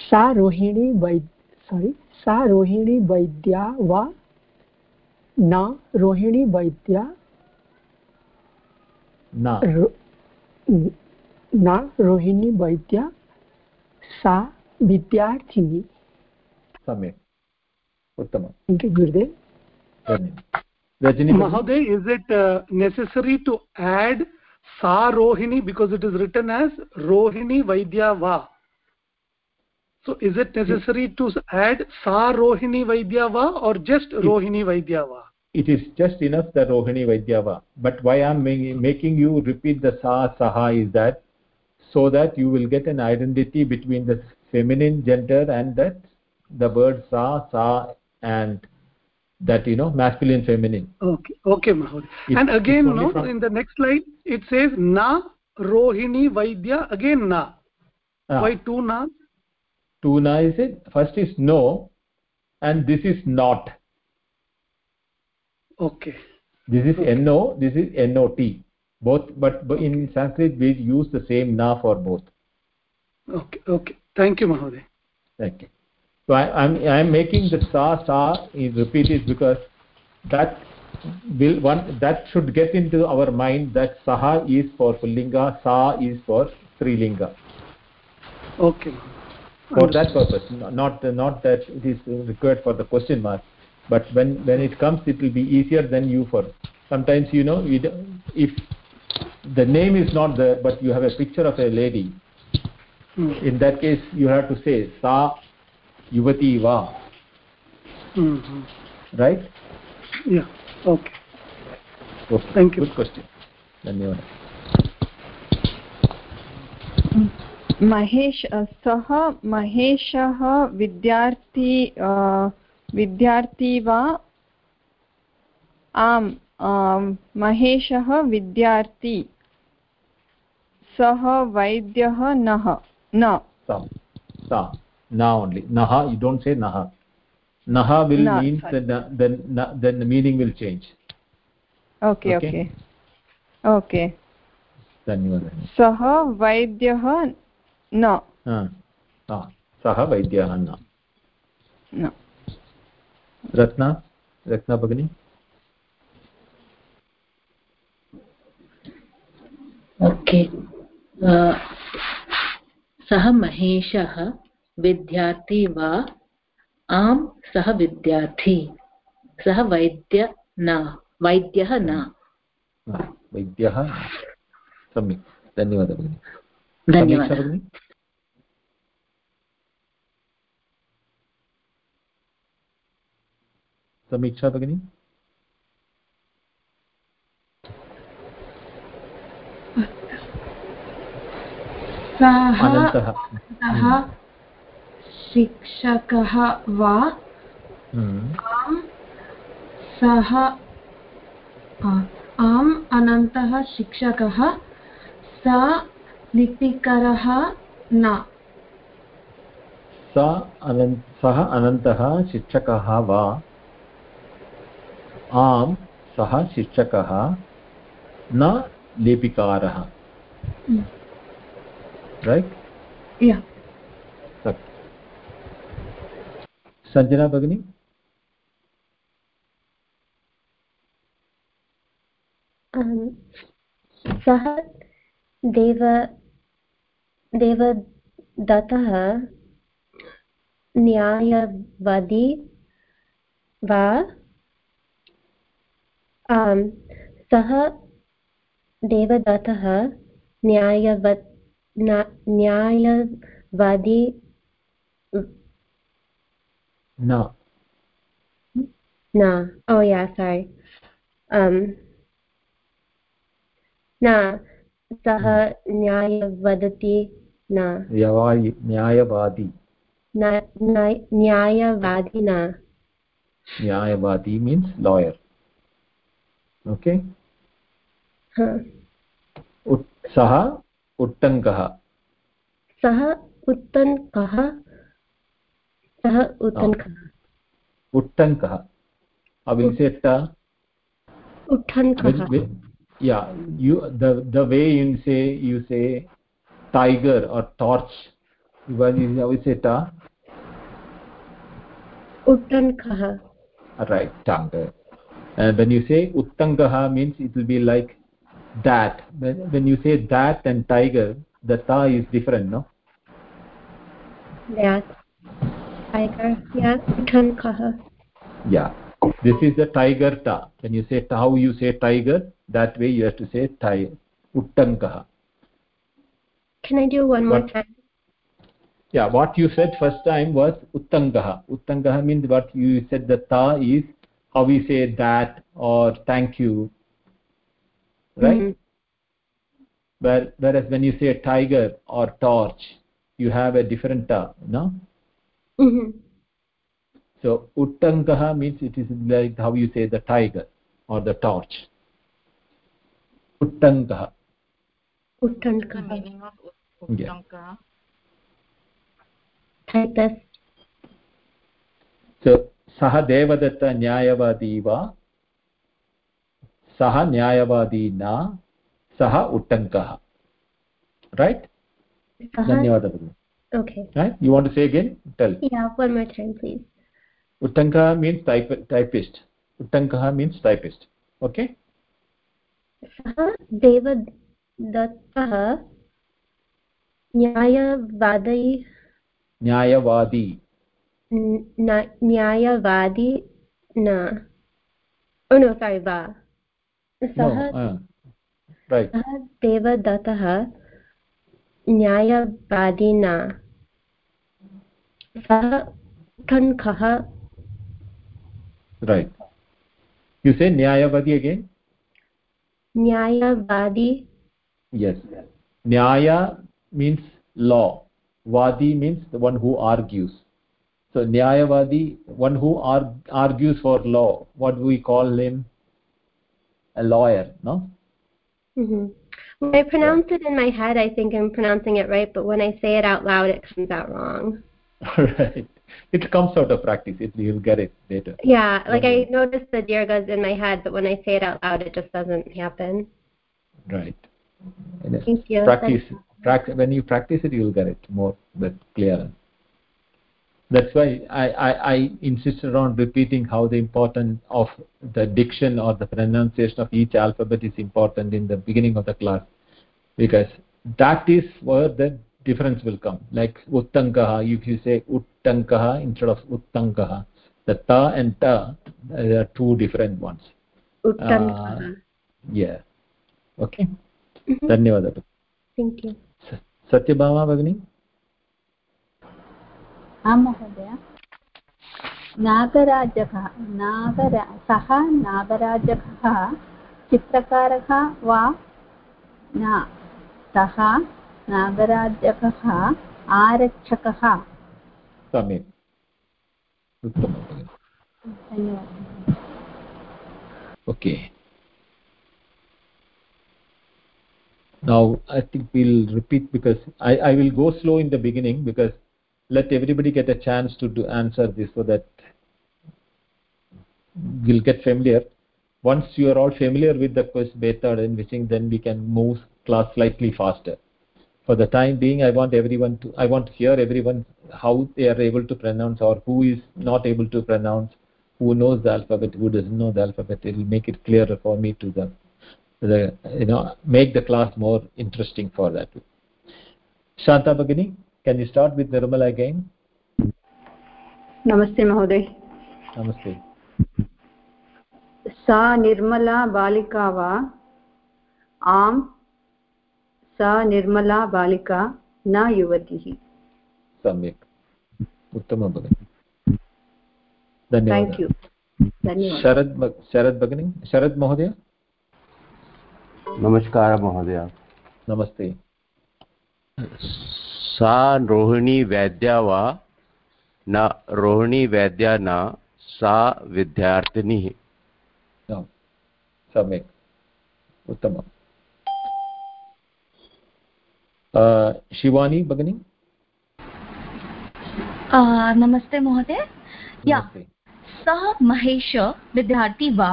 sa rohini vaid sorry sa rohini vaidya va na rohini vaidya na na rohini vaidya sa Vidyarthini सम्यक् उत्तमं Thank you, Gurudev. धन्यवादः रजनी भगिनी? Mahoday, is it uh, necessary to add Sa Rohini because it is written as Rohini Vaidya Va? So is it necessary to add Sa Rohini Vaidya Va or just Rohini Vaidya Va? it is just enough the rohini vaidyava but why i'm ma- making you repeat the sa saha is that so that you will get an identity between the feminine gender and that the word sa sa and that you know masculine feminine Okay, okay, Mahoday. And again, no, from- in the next line, it says Na Rohini Vaidya, again Na. Ah. Why two Na? two na is it first is no and this is not Okay. this is no this is not both but but in sanskrit we use the same na for both Okay, okay. Thank you, Mahoday. Thank you. So I, I'm I'm making the sa sa is repeated because that will one that should get into our mind that saha is for pullinga, sa is for strilinga. Okay. For that purpose, not not not that it is required for the question mark, but when when it comes, it will be easier than you for. Sometimes you know you if the name is not there, but you have a picture of a lady. Hmm. In that case, you have to say sa युवती वा। Right okay thank you question धन्यवादः। महेश सः महेशः विद्यार्थी विद्यार्थी वा? आम् महेशः विद्यार्थी। सः वैद्यः न सा। Na only naha you don't say naha naha will Na, mean sorry. then na- then the meaning will change okay Okay. Okay okay धन्यवादः सः वैद्यः न हा हा सः वैद्यः न न रत्ना रत्ना भगिनी ओके अ, सः महेशः विद्यार्थी वा? आम् सः विद्यार्थी। सः वैद्य न वैद्यः न। वैद्यः सम्यक्। धन्यवादः भगिनि। धन्यवादः। समीक्षा भगिनी? सः शिक्षकः वा? हम्म, आम् सः आम् अनन्तः शिक्षकः स लिपिकरः न। स अनन् सः अनन्तः शिक्षकः वा? आम् सः शिक्षकः न लेपिकारः। रैट् या सञ्जना भगिनी। सः देव देवदत्तः न्यायवादी वा? आम् सः देवदत्तः न्यायव न्या- न्यायवादी न न oh yeah sorry. Um न सः न्याय वदति न न्यायवादी न्यायवादी न- न्यायवादी मीन्स् लायर् ओके सः उट्टङ्कः सः उत्तङ्कः सः उत्तङ्कः उट्टङ्कः how will say ta उत्थङ्कः yeah you the the way you say you say tiger or torch when you how say ta उत्तङ्कः right tiger and when you say uttangah means it will be like that when, when you say that and tiger the ta is different no that tiger. Yeah utthangkah yeah. This is the tiger ta. When you say how you say tiger that way you have to say tiger uttankah can i do one more what, time? Yeah what you said first time was uttankah uttankah means what you said the ta is how we say that or thank you. Right? Mm -hmm. Where, whereas when you say tiger or torch you have a different ta no mm -hmm. so uttankah means it is like how you say the tiger or the torch uttankah uttankah meaning of uttankah yeah. so सः देवदत्त न्यायवादी वा सः न्यायवादी न सः उट्टङ्कः right धन्यवादः okay right you want to say again tell yeah one more time please uttanka means type, typist uttanka means typist okay देवदत्तः न्यायवादी न्यायवादी न्यायवादी न oh no sorry va सः सः देवदत्तः न्यायवादी न सः उत्थङ्कः right you say न्यायवादी again न्यायवादी yes nyaya means law vadi means the one who argues so nyayavadi one who arg argues for law what do we call him a lawyer no mm -hmm. when i pronounce it in my head i think i'm pronouncing it right but when i say it out loud it comes out wrong right. It comes out of practice. It you'll get it later. Yeah like i um, notice the dirghas in my head but when i say it out loud it just doesn't happen. Right. Thank you. practice practice when you practice it you'll get it more but clearer that's why I, I, I insisted on repeating how the importance of the diction or the pronunciation of each alphabet is important in the beginning of the class. Because that is where the difference will come like uttankaha if you say uttankaha instead of uttankaha the ta and ta there are two different ones uttankaha uh, yeah okay mm -hmm. thank you Satyabhama भगिनी आं महोदय नागराजकः नागरा सः नागराजकः चित्रकारः वा न सः नागराजकः आरक्षकः सम्यक् धन्यवादः okay now i think we'll repeat because i i will go slow in the beginning because let everybody get a chance to do answer this so that we'll get familiar once you are all familiar with the quest method and wishing then we can move class slightly faster for the time being i want everyone to i want to hear everyone how they are able to pronounce or who is not able to pronounce who knows the alphabet who doesn't know the alphabet it will make it clearer for me to the the you know make the class more interesting for that shanta bagini can you start with nirmala again नमस्ते महोदय नमस्ते सा निर्मला बालिका वा आम् सा निर्मला बालिका न युवतिः। सम्यक्। उत्तमं भगिनि। थेङ्क् यू शरद् शरद् भगिनी शरद् महोदय? नमस्कारः महोदय। नमस्ते। सा रोहिणी वैद्या वा न रोहिणी वैद्या न सा विद्यार्थिनी। सम्यक्। उत्तमम्। शिवानी भगिनी? नमस्ते महोदय। या सः महेश विद्यार्थी वा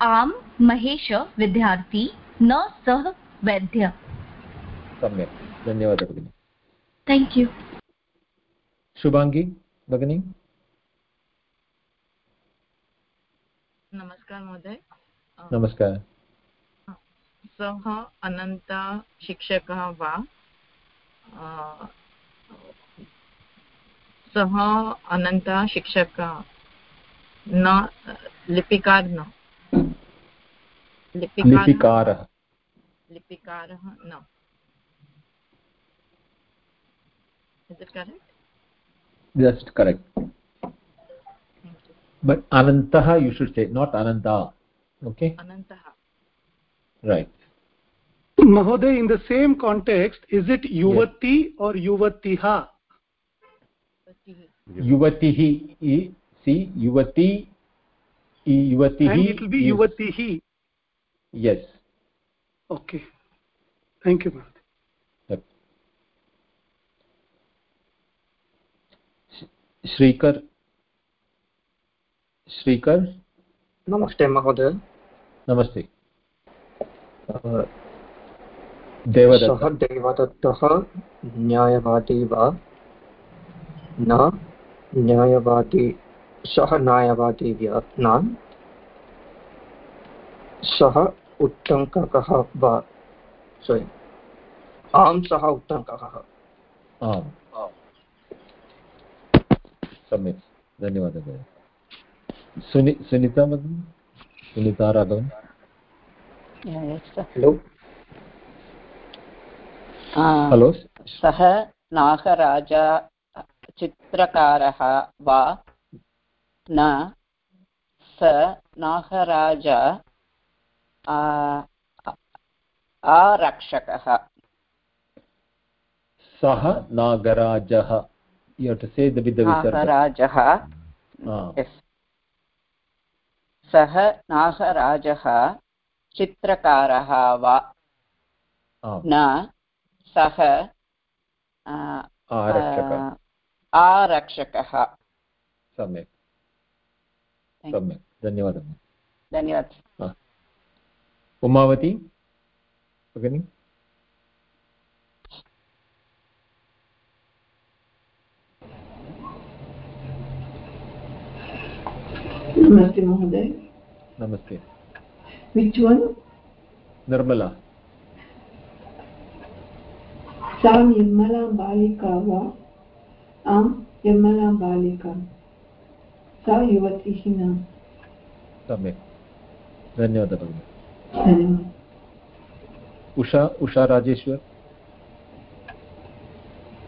आं महेश विद्यार्थी न सः वैद्य। सम्यक्। धन्यवादः भगिनि। थेङ्क् यू शुभाङ्गी भगिनी। नमस्कार महोदय। नमस्कार। सः अनन्त शिक्षकः वा? सः अनन्त शिक्षक न लिपिकार न लिपिकारः लिपिकारः न just correct but अनन्तः you should say not Ananta okay अनन्तः right Mahoday, in the same context, is it yuvati yes. or yuvatiha? yuvatihi see yuvati yuvatihi And it will be is- yuvatihi. yes Okay. Thank you, Mahoday. Shrikar Shrikar नमस्ते महोदय नमस्ते अ, सः देवदत्तः न्यायवादी वा? न न्यायवादी सः न्यायवादी न सः उत्तङ्ककः वा? सोरि आं सः उत्तङ्ककः। आम्। सम्यक्। धन्यवादः। सुनि सुनीता भगिनि सुनीता राघवन्? हलो हाँ। हलो। सः नागराजा चित्रकारः वा न स नागराज आरक्षकः। सः नागराजः। नागराजः। सः नागराजः चित्रकारः वा न सः आरक्षकः। सम्यक्। सम्यक्। धन्यवादः। धन्यवादः। उमावती भगिनि? नमस्ते महोदय। नमस्ते। Which one Nirmala. सा निर्मला बालिका वा आं निर्मला बालिका सा युवतिः न सम्यक् धन्यवादः भगिनि धन्यवादः उषा उषा राजेश्वर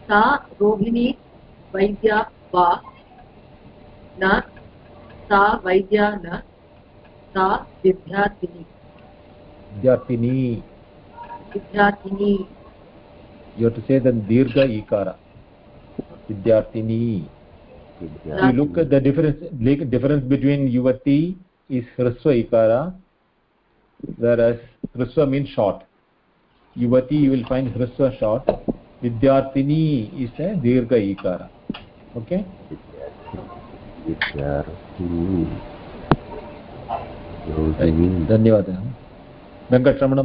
सा रोहिणी वैद्या वा न सा वैद्या न सा विद्यार्थिनी विद्यार्थिनी विद्यार्थिनी you have to say the dirgha ikara vidyarthini you look at the difference like difference between yuvati is hraswa ikara whereas hraswa means short yuvati you will find hraswa short vidyarthini is a dirgha ikara okay धन्यवादः वेङ्कटरमण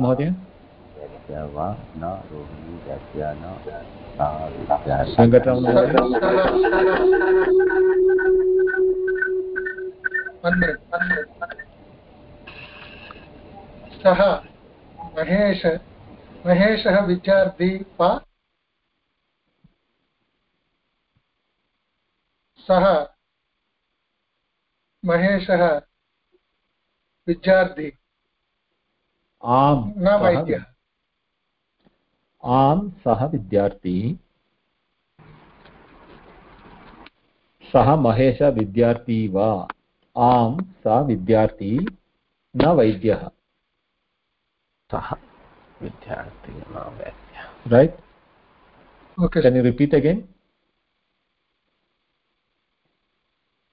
च न रोहिणी न महेश महेशः विद्यार्थी वा सः महेशः विद्यार्थी। आम्। न वैद्यः आम् सः विद्यार्थी। सः महेश विद्यार्थी वा। आम् सा विद्यार्थी न वैद्यः। सः विद्यार्थी न वैद्यः। Right? Okay. can you repeat again?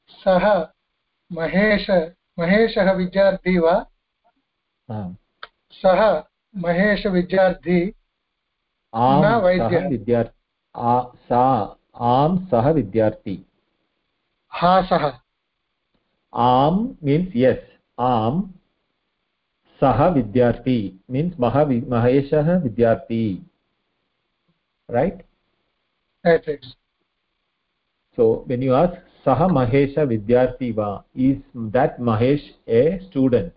सः महेश महेशः विद्यार्थी वा? सः महेशविद्यार्थी विद्यार्थी सा आं सः विद्यार्थी। हा सः। आं मीन्स् यस् आं सः विद्यार्थी मीन्स् मह महेशः विद्यार्थी। रैट् सो वेन् यु आस् सः महेश विद्यार्थी वा? Is that mahesh a student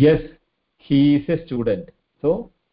yes he is a student so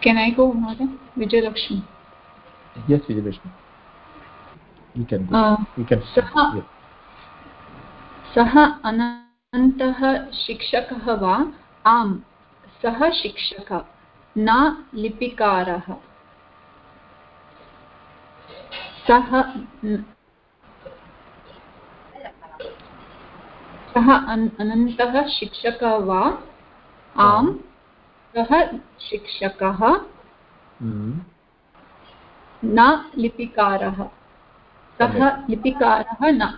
can i go mohoday vijay lakshmi yes vijay lakshmi you can go. Uh, you can सः yes. सः अनन्तः शिक्षकः वा आम् सः शिक्षकः न लिपिकारः सः सः अनन्तः शिक्षकः वा आम् सः शिक्षकः न लिपिकारः सः लिपिकारः न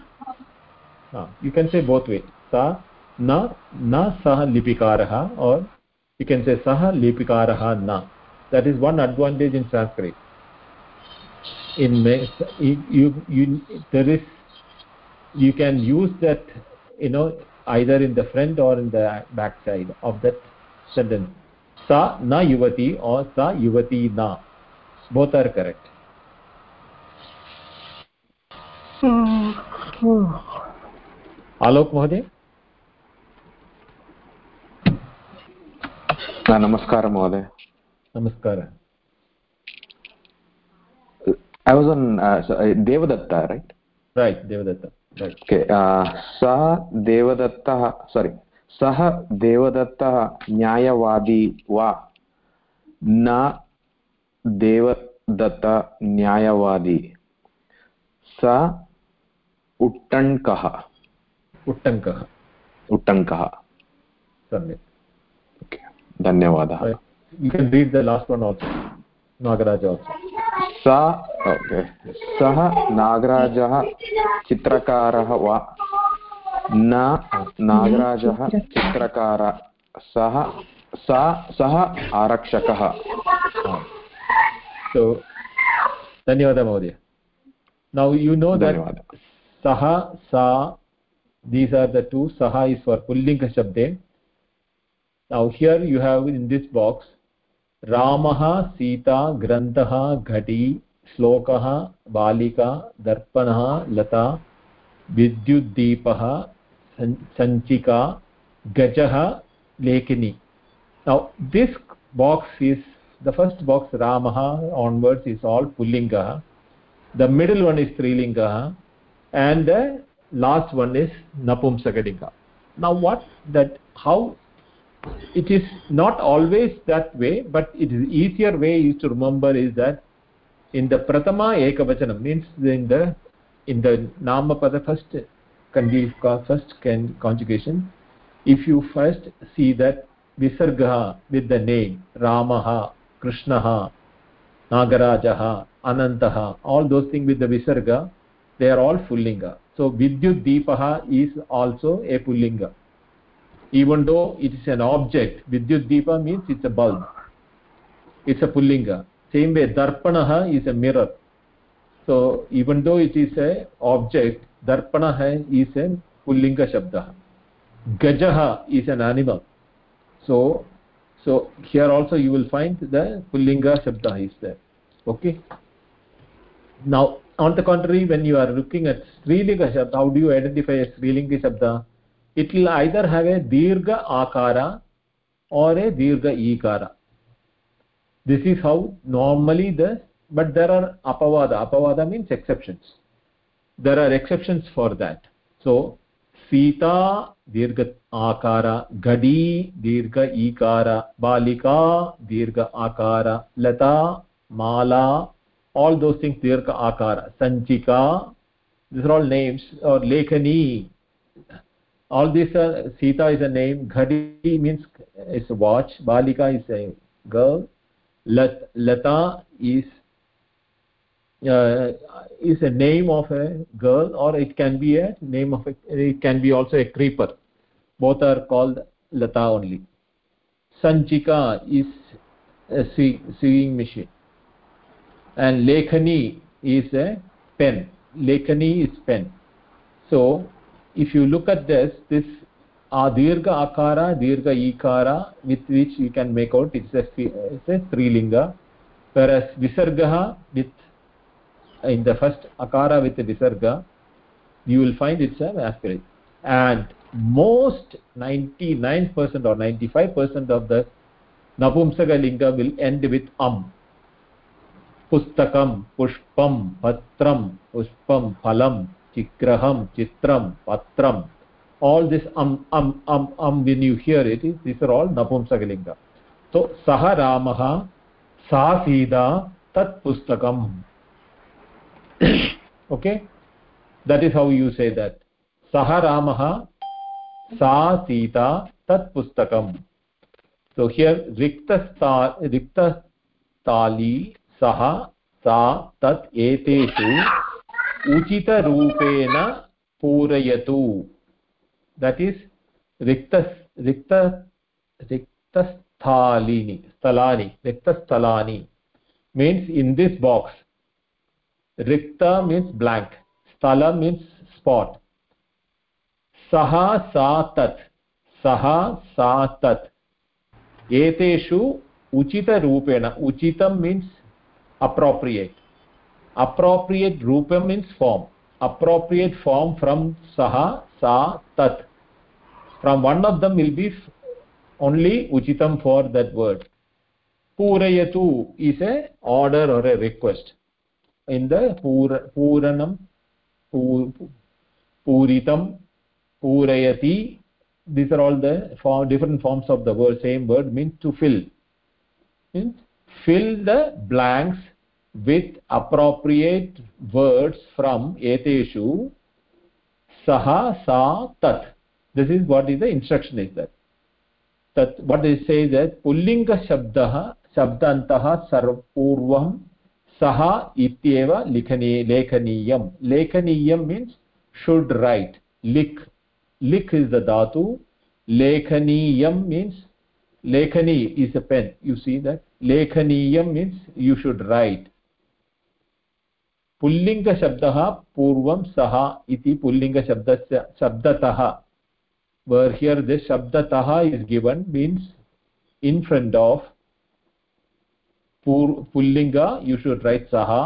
you can say both ways sa na na sah lipikarah or you can say sah lipikarah na that is one advantage in sanskrit in you you there is you can use that you know either in the front or in the back side of that sentence sa na yuvati or sa yuvati na both are correct आलोक महोदय नमस्कारः महोदय नमस्कारः I was on uh, so, uh, Devadatta, right? Right, Devadatta. Right. Okay. Uh, sa Devadatta, sorry. सः देवदत्तः न्यायवादी वा? न देवदत्त न्यायवादी। स उट्टङ्कः। उट्टङ्कः। उट्टङ्कः। सम्यक्। ओके धन्यवादः। You can read the last one also. nagaraj also. सा ओके सः नागराजः चित्रकारः वा? न नागराजः चित्रकार सः सा सः आरक्षकः। धन्यवादः महोदय। नौ यु नो धन्यवादः। सः सा दीस् आर् द टु सः is for पुल्लिङ्गशब्दे now here you have in this box रामः सीता ग्रन्थः घटी श्लोकः बालिका दर्पणः लता विद्युद्दीपः सञ्चिका गजः लेखिनी. Now this box is the first box रामः आन्वर्ड्स् इस् आल् पुल्लिङ्गः द मिडल् वन् इस् स्त्रीलिङ्गः and the last one is नपुंसकलिङ्ग now what that how it is not always that way but it is easier way is to remember is that in the प्रथमा एकवचनं means in the in the namapada first kandika first can conjugation if you first see that visarga with the name ramah krishnah nagarajah anantah all those things with the visarga they are all pullinga so vidyut deepah is also a pullinga even though it is an object vidyut deepa means it's a bulb it's a pullinga same way darpanah is a mirror so even though it is a object darpanah is a pullinga shabda gajah is an animal so so here also you will find the pullinga shabda is there okay now on the contrary when you are looking at strilinga shabda how do you identify a strilinga shabda it will either have a dirgha akara or a dirgha ikara this is how normally the but there are apavada apavada means exceptions there are exceptions for that so sita dirgha akara gadi dirgha ikara balika dirgha akara lata mala all those things dirgha akara sanchika these are all names or lekhani all these are sita is a name ghadi means is a watch balika is a girl Lat, lata is uh, is a name of a girl or it can be a name of a it can be also a creeper. Both are called lata only. Sanchika is a sewing machine. And lekhani is a pen. Lekhani is pen. So if you look at this this uh, dirgha akara dirgha ikara with which you can make out it's a it's a strilinga whereas visarga with in the first akara with the visarga you will find it's a masculine and most 99% or 95% of the napumsaka linga will end with am pustakam pushpam patram pushpam phalam chikraham chitram patram all this um um um um when you hear it these are all napumsaka linga so saha ramah sa sida tat pustakam okay? That is how you say that. सः रामः सा सीता तत् पुस्तकम् so here रिक्तस्ता रिक्तस्थाली सः सा तत् एतेषु उचितरूपेण पूरयतु that is रिक्त रिक्त रिक्तस्थालिनि स्थलानि रिक्तस्थलानि means in this box rikta means blank sthala means spot saha sa tat saha sa tat eteshu uchita rupena uchitam means appropriate appropriate rupam means form appropriate form from saha sa tat from one of them will be only uchitam for that word purayatu is a order or a request in the pur puranam puritam purayati these are all the different forms of the word. Same word means to fill. Means fill the blanks with appropriate words from eteshu saha sa tat. This is what is the instruction is that. Tat what they say that pullinga shabdah shabdantah sarvpurvam सः इत्येव लिखनी लेखनीयं लेखनीयं means should write लिख्। लिख् is the धातु। लेखनीयं means लेखनी is a pen you see that? लेखनीयं मीन्स् यु शुड् रैट् पुल्लिङ्गशब्दः पूर्वं सः इति पुल्लिङ्गशब्दस्य, शब्दतः। Where here this शब्दतः is given means in front of pur pullinga you should write saha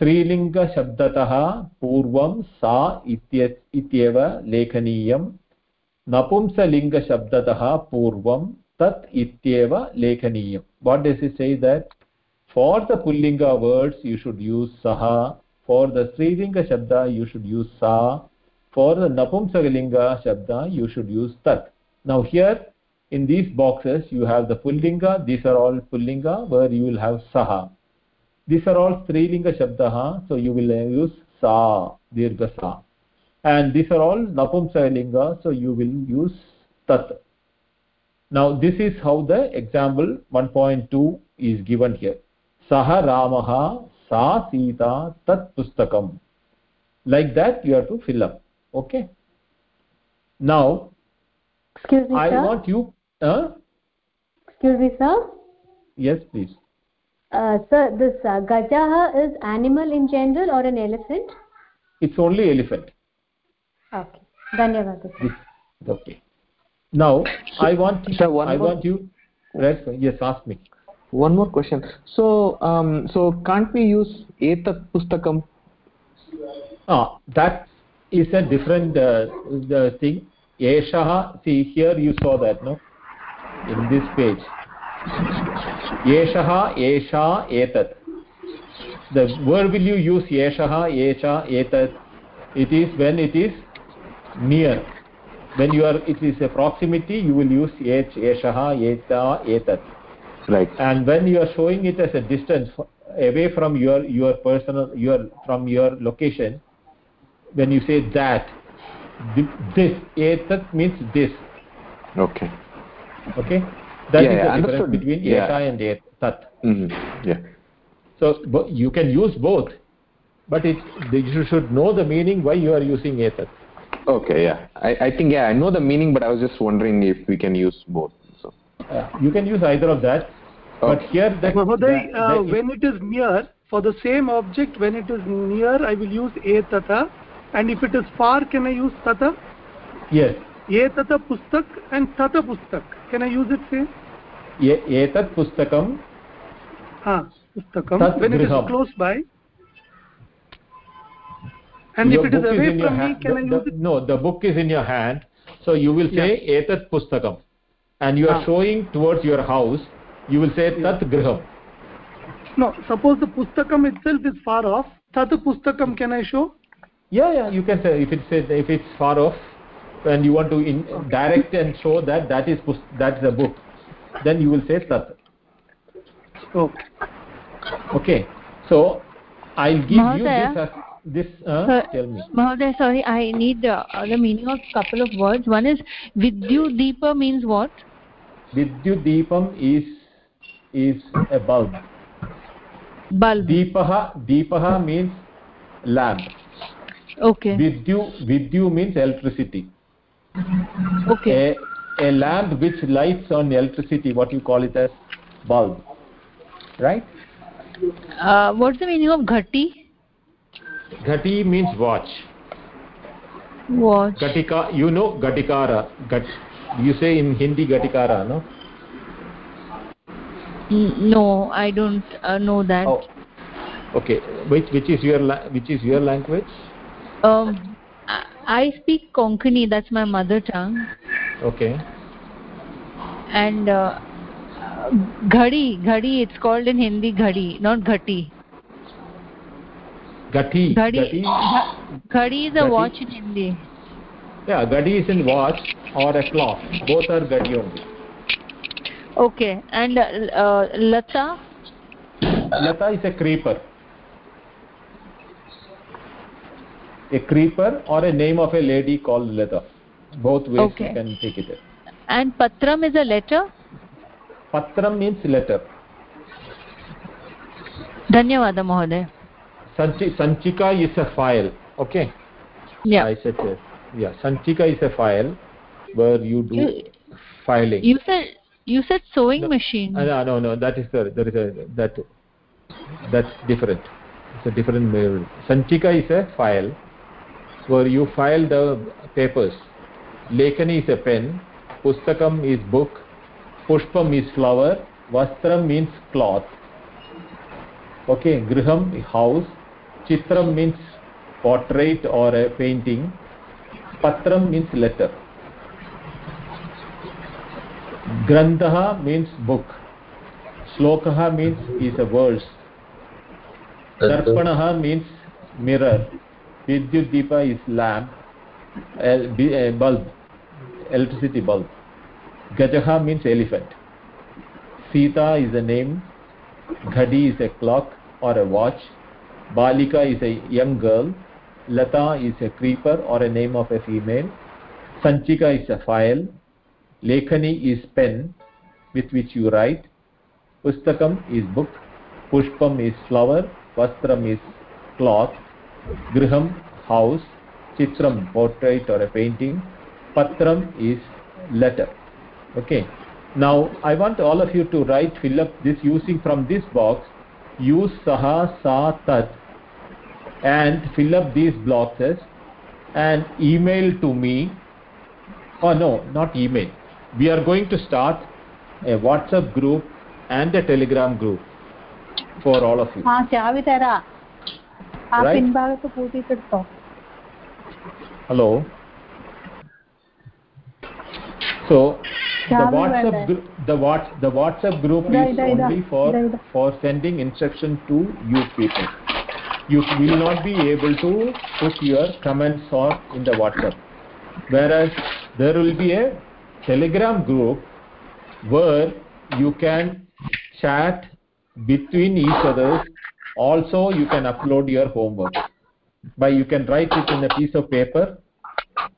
स्त्रीलिङ्ग शब्दतः पूर्वं सा इत्येव लेखनीयं नपुंसलिङ्गशब्दतः पूर्वं तत् इत्येव लेखनीयं what does it say that for the pullinga words you should use saha for the strilinga shabda you should use sa for the napumsakalinga shabda you should use tat now here in these boxes you have the pullinga. These are all pullinga where you will have saha. These are all strilinga shabdah so you will use sa dirgha sa. And these are all napumsalinga so you will use tat. Now this is how the example 1.2 is given here. Saha ramah sa sita tat pustakam. Like that you have to fill up. Okay? Now excuse me I sir? want you uh? excuse me sir? Yes please. Uh, sir this uh, gajah is animal in general or an elephant? It's only elephant. Okay. Dhanyawad sir. Okay. Now i want sir, one i more... want you right yes ask me. One more question. So um so can't we use etat pustakam? Ah that is a different uh, the thing. Eshah see here you saw that no in this page. Eshah esha etat. The where will you use eshah esha etat? It is when it is near. When you are it is a proximity you will use ech eshah eta etat. Right. And when you are showing it as a distance away from your your personal your from your location when you say that this etat means this. Okay okay? That yeah, is yeah, the understood. difference between yeah. eta and et, tat mm-hmm. yeah. So you can use both but it you should know the meaning why you are using etat okay yeah. I i think yeah i know the meaning but i was just wondering if we can use both so. Uh, you can use either of that okay. but here that, Mahoday, that, uh, that when it is near for the same object when it is near i will use etata and if it is far can i use tata yes. Etata pustak and tata pustak can i use it same etat pustakam ha pustakam. when it is close by and your if it is away is from me hand, can the, i use the, it? no the book is in your hand so you will say yeah. etat pustakam. And you are ah. showing towards your house you will say tat griham. No suppose the pustakam itself is far off tat pustakam can i show? Yeah yeah you can say if it's if it's far off and you want to in, okay. direct and show that that is that's the book then you will say tat okay. Okay. So i'll give Mahodaya, you this as this uh, Sir, tell me. Mahodaya, sorry i need uh, the meaning of couple of words. One is vidyu deepa means what? Vidyu deepam is is a bulb. Bulb deepaha deepaha means lamp. Okay. Vidyu vidyu means electricity okay. A, a lamp which lights on electricity what you call it as bulb right? Uh, what's the meaning of ghati ghati means watch. Watch. Ghatika you know ghatikara Ghat, you say in hindi ghatikara no? No i don't uh, know that. Oh. Okay which which is your which is your language? Um i speak konkani that's my mother tongue. Okay. And uh, ghadi ghadi it's called in hindi ghadi not ghati. Ghati ghadi ghati, ghadi is a ghati. watch in hindi. Yeah ghadi is in watch or a clock both are ghadi only. Okay and uh, lata? Lata is a creeper a creeper or a name of a lady called lata both ways okay. you can take it. And patram is a letter? Patram means letter. Dhanyawad mahoday Sanchi, sanchika is a file. Okay? Yeah. I said that yeah sanchika is a file where you do you, filing. you said you said sewing no, machine. No no no that is the there is a that that's different. It's a different mail. Sanchika is a file where you file the papers lekhani is a pen pustakam is book pushpam is flower vastram means cloth okay griham house chitram means portrait or a painting patram means letter grantha means book shlokah means is a verse darpanah means mirror vidyut deepa is lamp bulb electricity bulb. Gajaha means elephant. Sita is a name. Ghadi is a clock or a watch. Balika is a young girl. Lata is a creeper or a name of a female. Sanchika is a file. Lekhani is pen with which you write. Pustakam is book. Pushpam is flower. Vastram is cloth griham house chitram portrait or a painting patram is letter. Okay. Now i want all of you to write fill up this using from this box use saha sa tat and fill up these boxes and email to me. Oh no not email. We are going to start a whatsapp group and a telegram group for all of you हाँ चाबी तेरा आप Right. इन भाग तो पूरी करता hello so the चाबी whatsapp बंद है। group the what the whatsapp group इधर, is इधर, इधर, only for इधर, इधर। for sending instruction to you people you will not be able to put your comments or in the whatsapp whereas there will be a telegram group where you can chat between each other also you can upload your homework. By you can write it in a piece of paper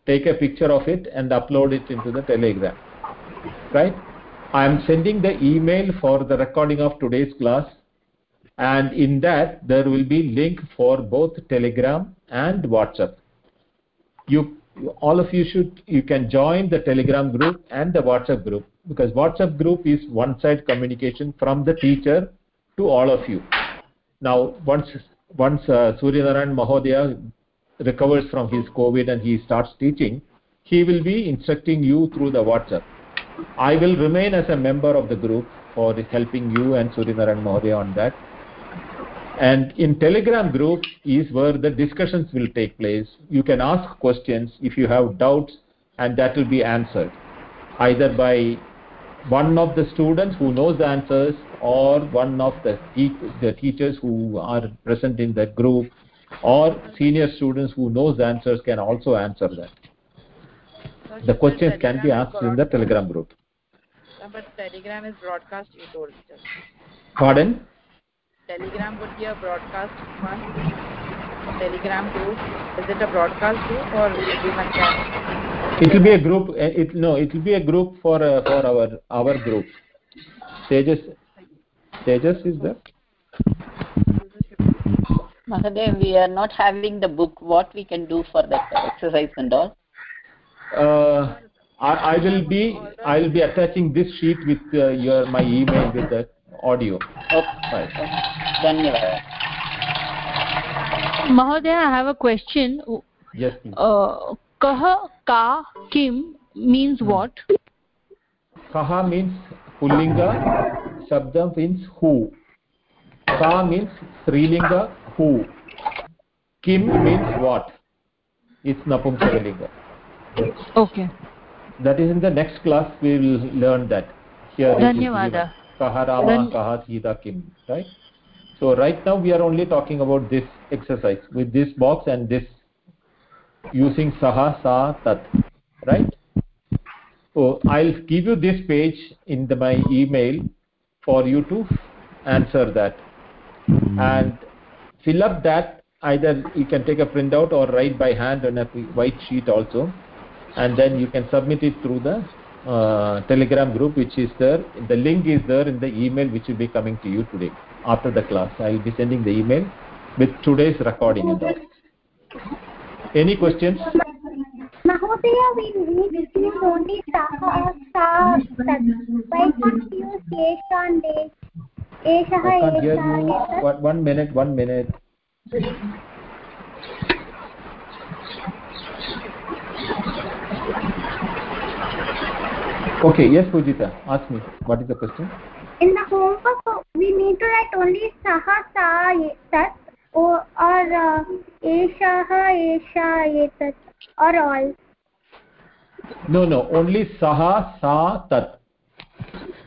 take a picture of it and upload it into the telegram. Right? I am sending the email for the recording of today's class. And in that there will be link for both telegram and whatsapp. You all of you should you can join the telegram group and the whatsapp group. Because whatsapp group is one side communication from the teacher to all of you now once once uh, Suryanarayan Mahodaya recovers from his COVID and he starts teaching, he will be instructing you through the WhatsApp. I will remain as a member of the group for helping you and Suryanarayan Mahodaya on that. And in Telegram group is where the discussions will take place. You can ask questions if you have doubts and that will be answered either by one of the students who knows the answers or one of the, te the teachers who are present in that group or senior students who knows the answers can also answer that. The questions can be asked in the telegram group. Uh, but telegram is broadcast, you told just. Pardon? Telegram would be a broadcast one. Telegram group. Is it a broadcast group or everyone can? It will be a group. It no. It will be a group for uh, for our our group. Tejas, Tejas is there. Mahadev, we are not having the book. What we can do for that exercise and all? Uh, I, I will be I will be attaching this sheet with uh, your my email with the audio. Okay. Right. Dhanyavad. Mahodaya, I have a question. Yes, please. Uh, kah, ka, kim means what? Kaha means pullinga, shabdam means who. Ka means Srilinga, who. Kim means what. It's Napumsakalinga. Okay. That is in the next class we will learn that. Here it is Dhanyavada. given. Kaha Rama, Kaha Sita, Kim. Right? So right now we are only talking about this exercise with this box and this using Saha, Sa, Tat. Right? So I'll give you this page in the, my email for you to answer that. And fill up that. Either you can take a printout or write by hand on a white sheet also. And then you can submit it through the uh, telegram group which is there. The link is there in the email which will be coming to you today after the class. I will be sending the email with today's recording and all any questions? Mahodaya, we need to use only Saha, uh, Sa, Tat. Why can't we use Esha and Desh? Esha, i can't Esha, you. one, minute one minute. Okay yes pujita ask me what is the question? In the homework, we need to write only Saha, Sa, Tat or, or uh, Esha, Etat or all. no no only saha sa tat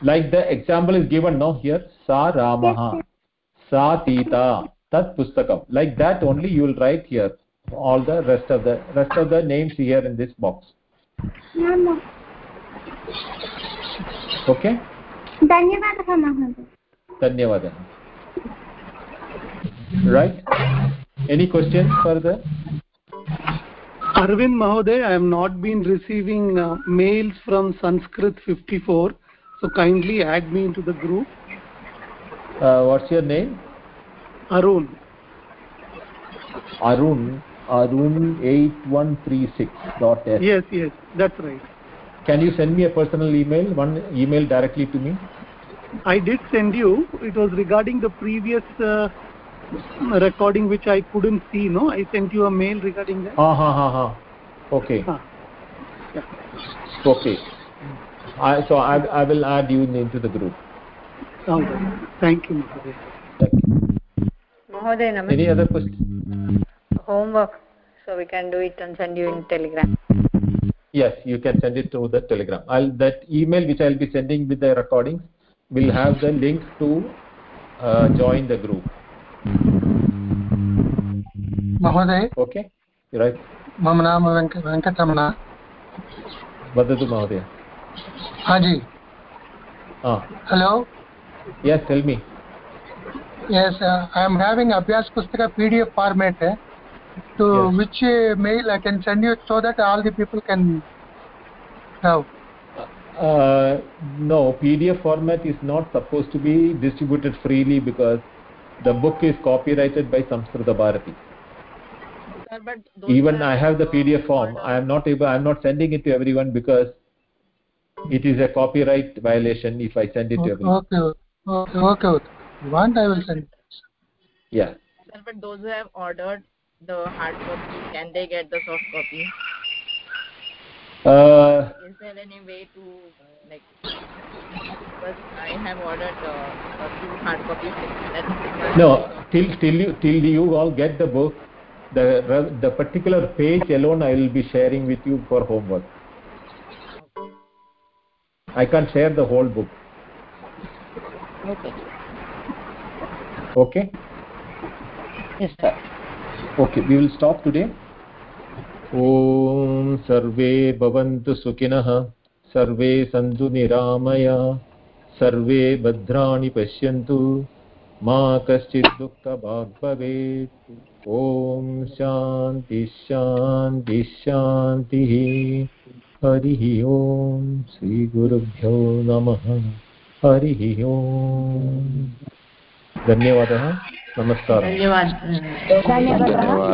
like the example is given now here sa ramaha sa tita tat pustakam like that only you will write here all the rest of the rest of the names here in this box no. okay धन्यवादः महोदय dhanyawad right any questions further Arvind Mahoday, I have not been receiving uh, mails from Sanskrit 54, so kindly add me into the group. uh, what's your name Arun. arun arun 8136 dot s Yes, yes, that's right. can you send me a personal email one email directly to me I did send you. It was regarding the previous uh, recording which I couldn't see. No, I sent you a mail regarding that. ha ha ha ha okay Huh. okay I, so I, I will add you into the group All right. Thank you, Mahoday. Mahoday, Namaste. any other question Homework. So we can do it and send you in Telegram. yes you can send it to the telegram i'll that email which i'll be sending with the recordings will have the link to uh, join the group महोदय? Okay right मम नाम वेङ्क वेङ्कटरमणा वदतु महोदय. हाजि hello yes tell me yes I am having अभ्यास पुस्तक P D F format to which mail I can send you so that all the people can have Uh, no, PDF format is not supposed to be distributed freely because the book is copyrighted by Samskrita Bharati. Sir, but Even I have the PDF form. I am not able. I am not sending it to everyone because it is a copyright violation if I send it to everyone. okay, okay, okay. okay. You want I will send. Yeah. Sir, but those who have ordered the hard copy, can they get the soft copy? Uh, Is there any way to like? Because I have ordered uh, uh, two hard copies. That's no, till till you till you all get the book, the re- the particular page alone I will be sharing with you for homework. I can't share the whole book. Okay. Okay. Yes, sir. Okay, we will stop today. ॐ सर्वे भवन्तु सुखिनः सर्वे सन्तु निरामया, सर्वे भद्राणि पश्यन्तु, मा कश्चित् दुःखभाग् भवेत् ॐ शान्ति शान्ति, शान्तिः। हरिः ॐ श्रीगुरुभ्यो नमः। हरिः ॐ धन्यवादः। नमस्कारः। धन्यवादः।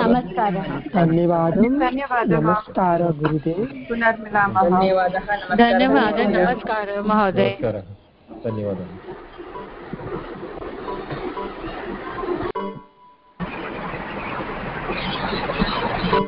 नमस्कारः धन्यवादं धन्यवादः। नमस्कार गुरुदेव। पुनर्मिलामः। धन्यवादः धन्यवादः नमस्कारः। महोदय। धन्यवादः।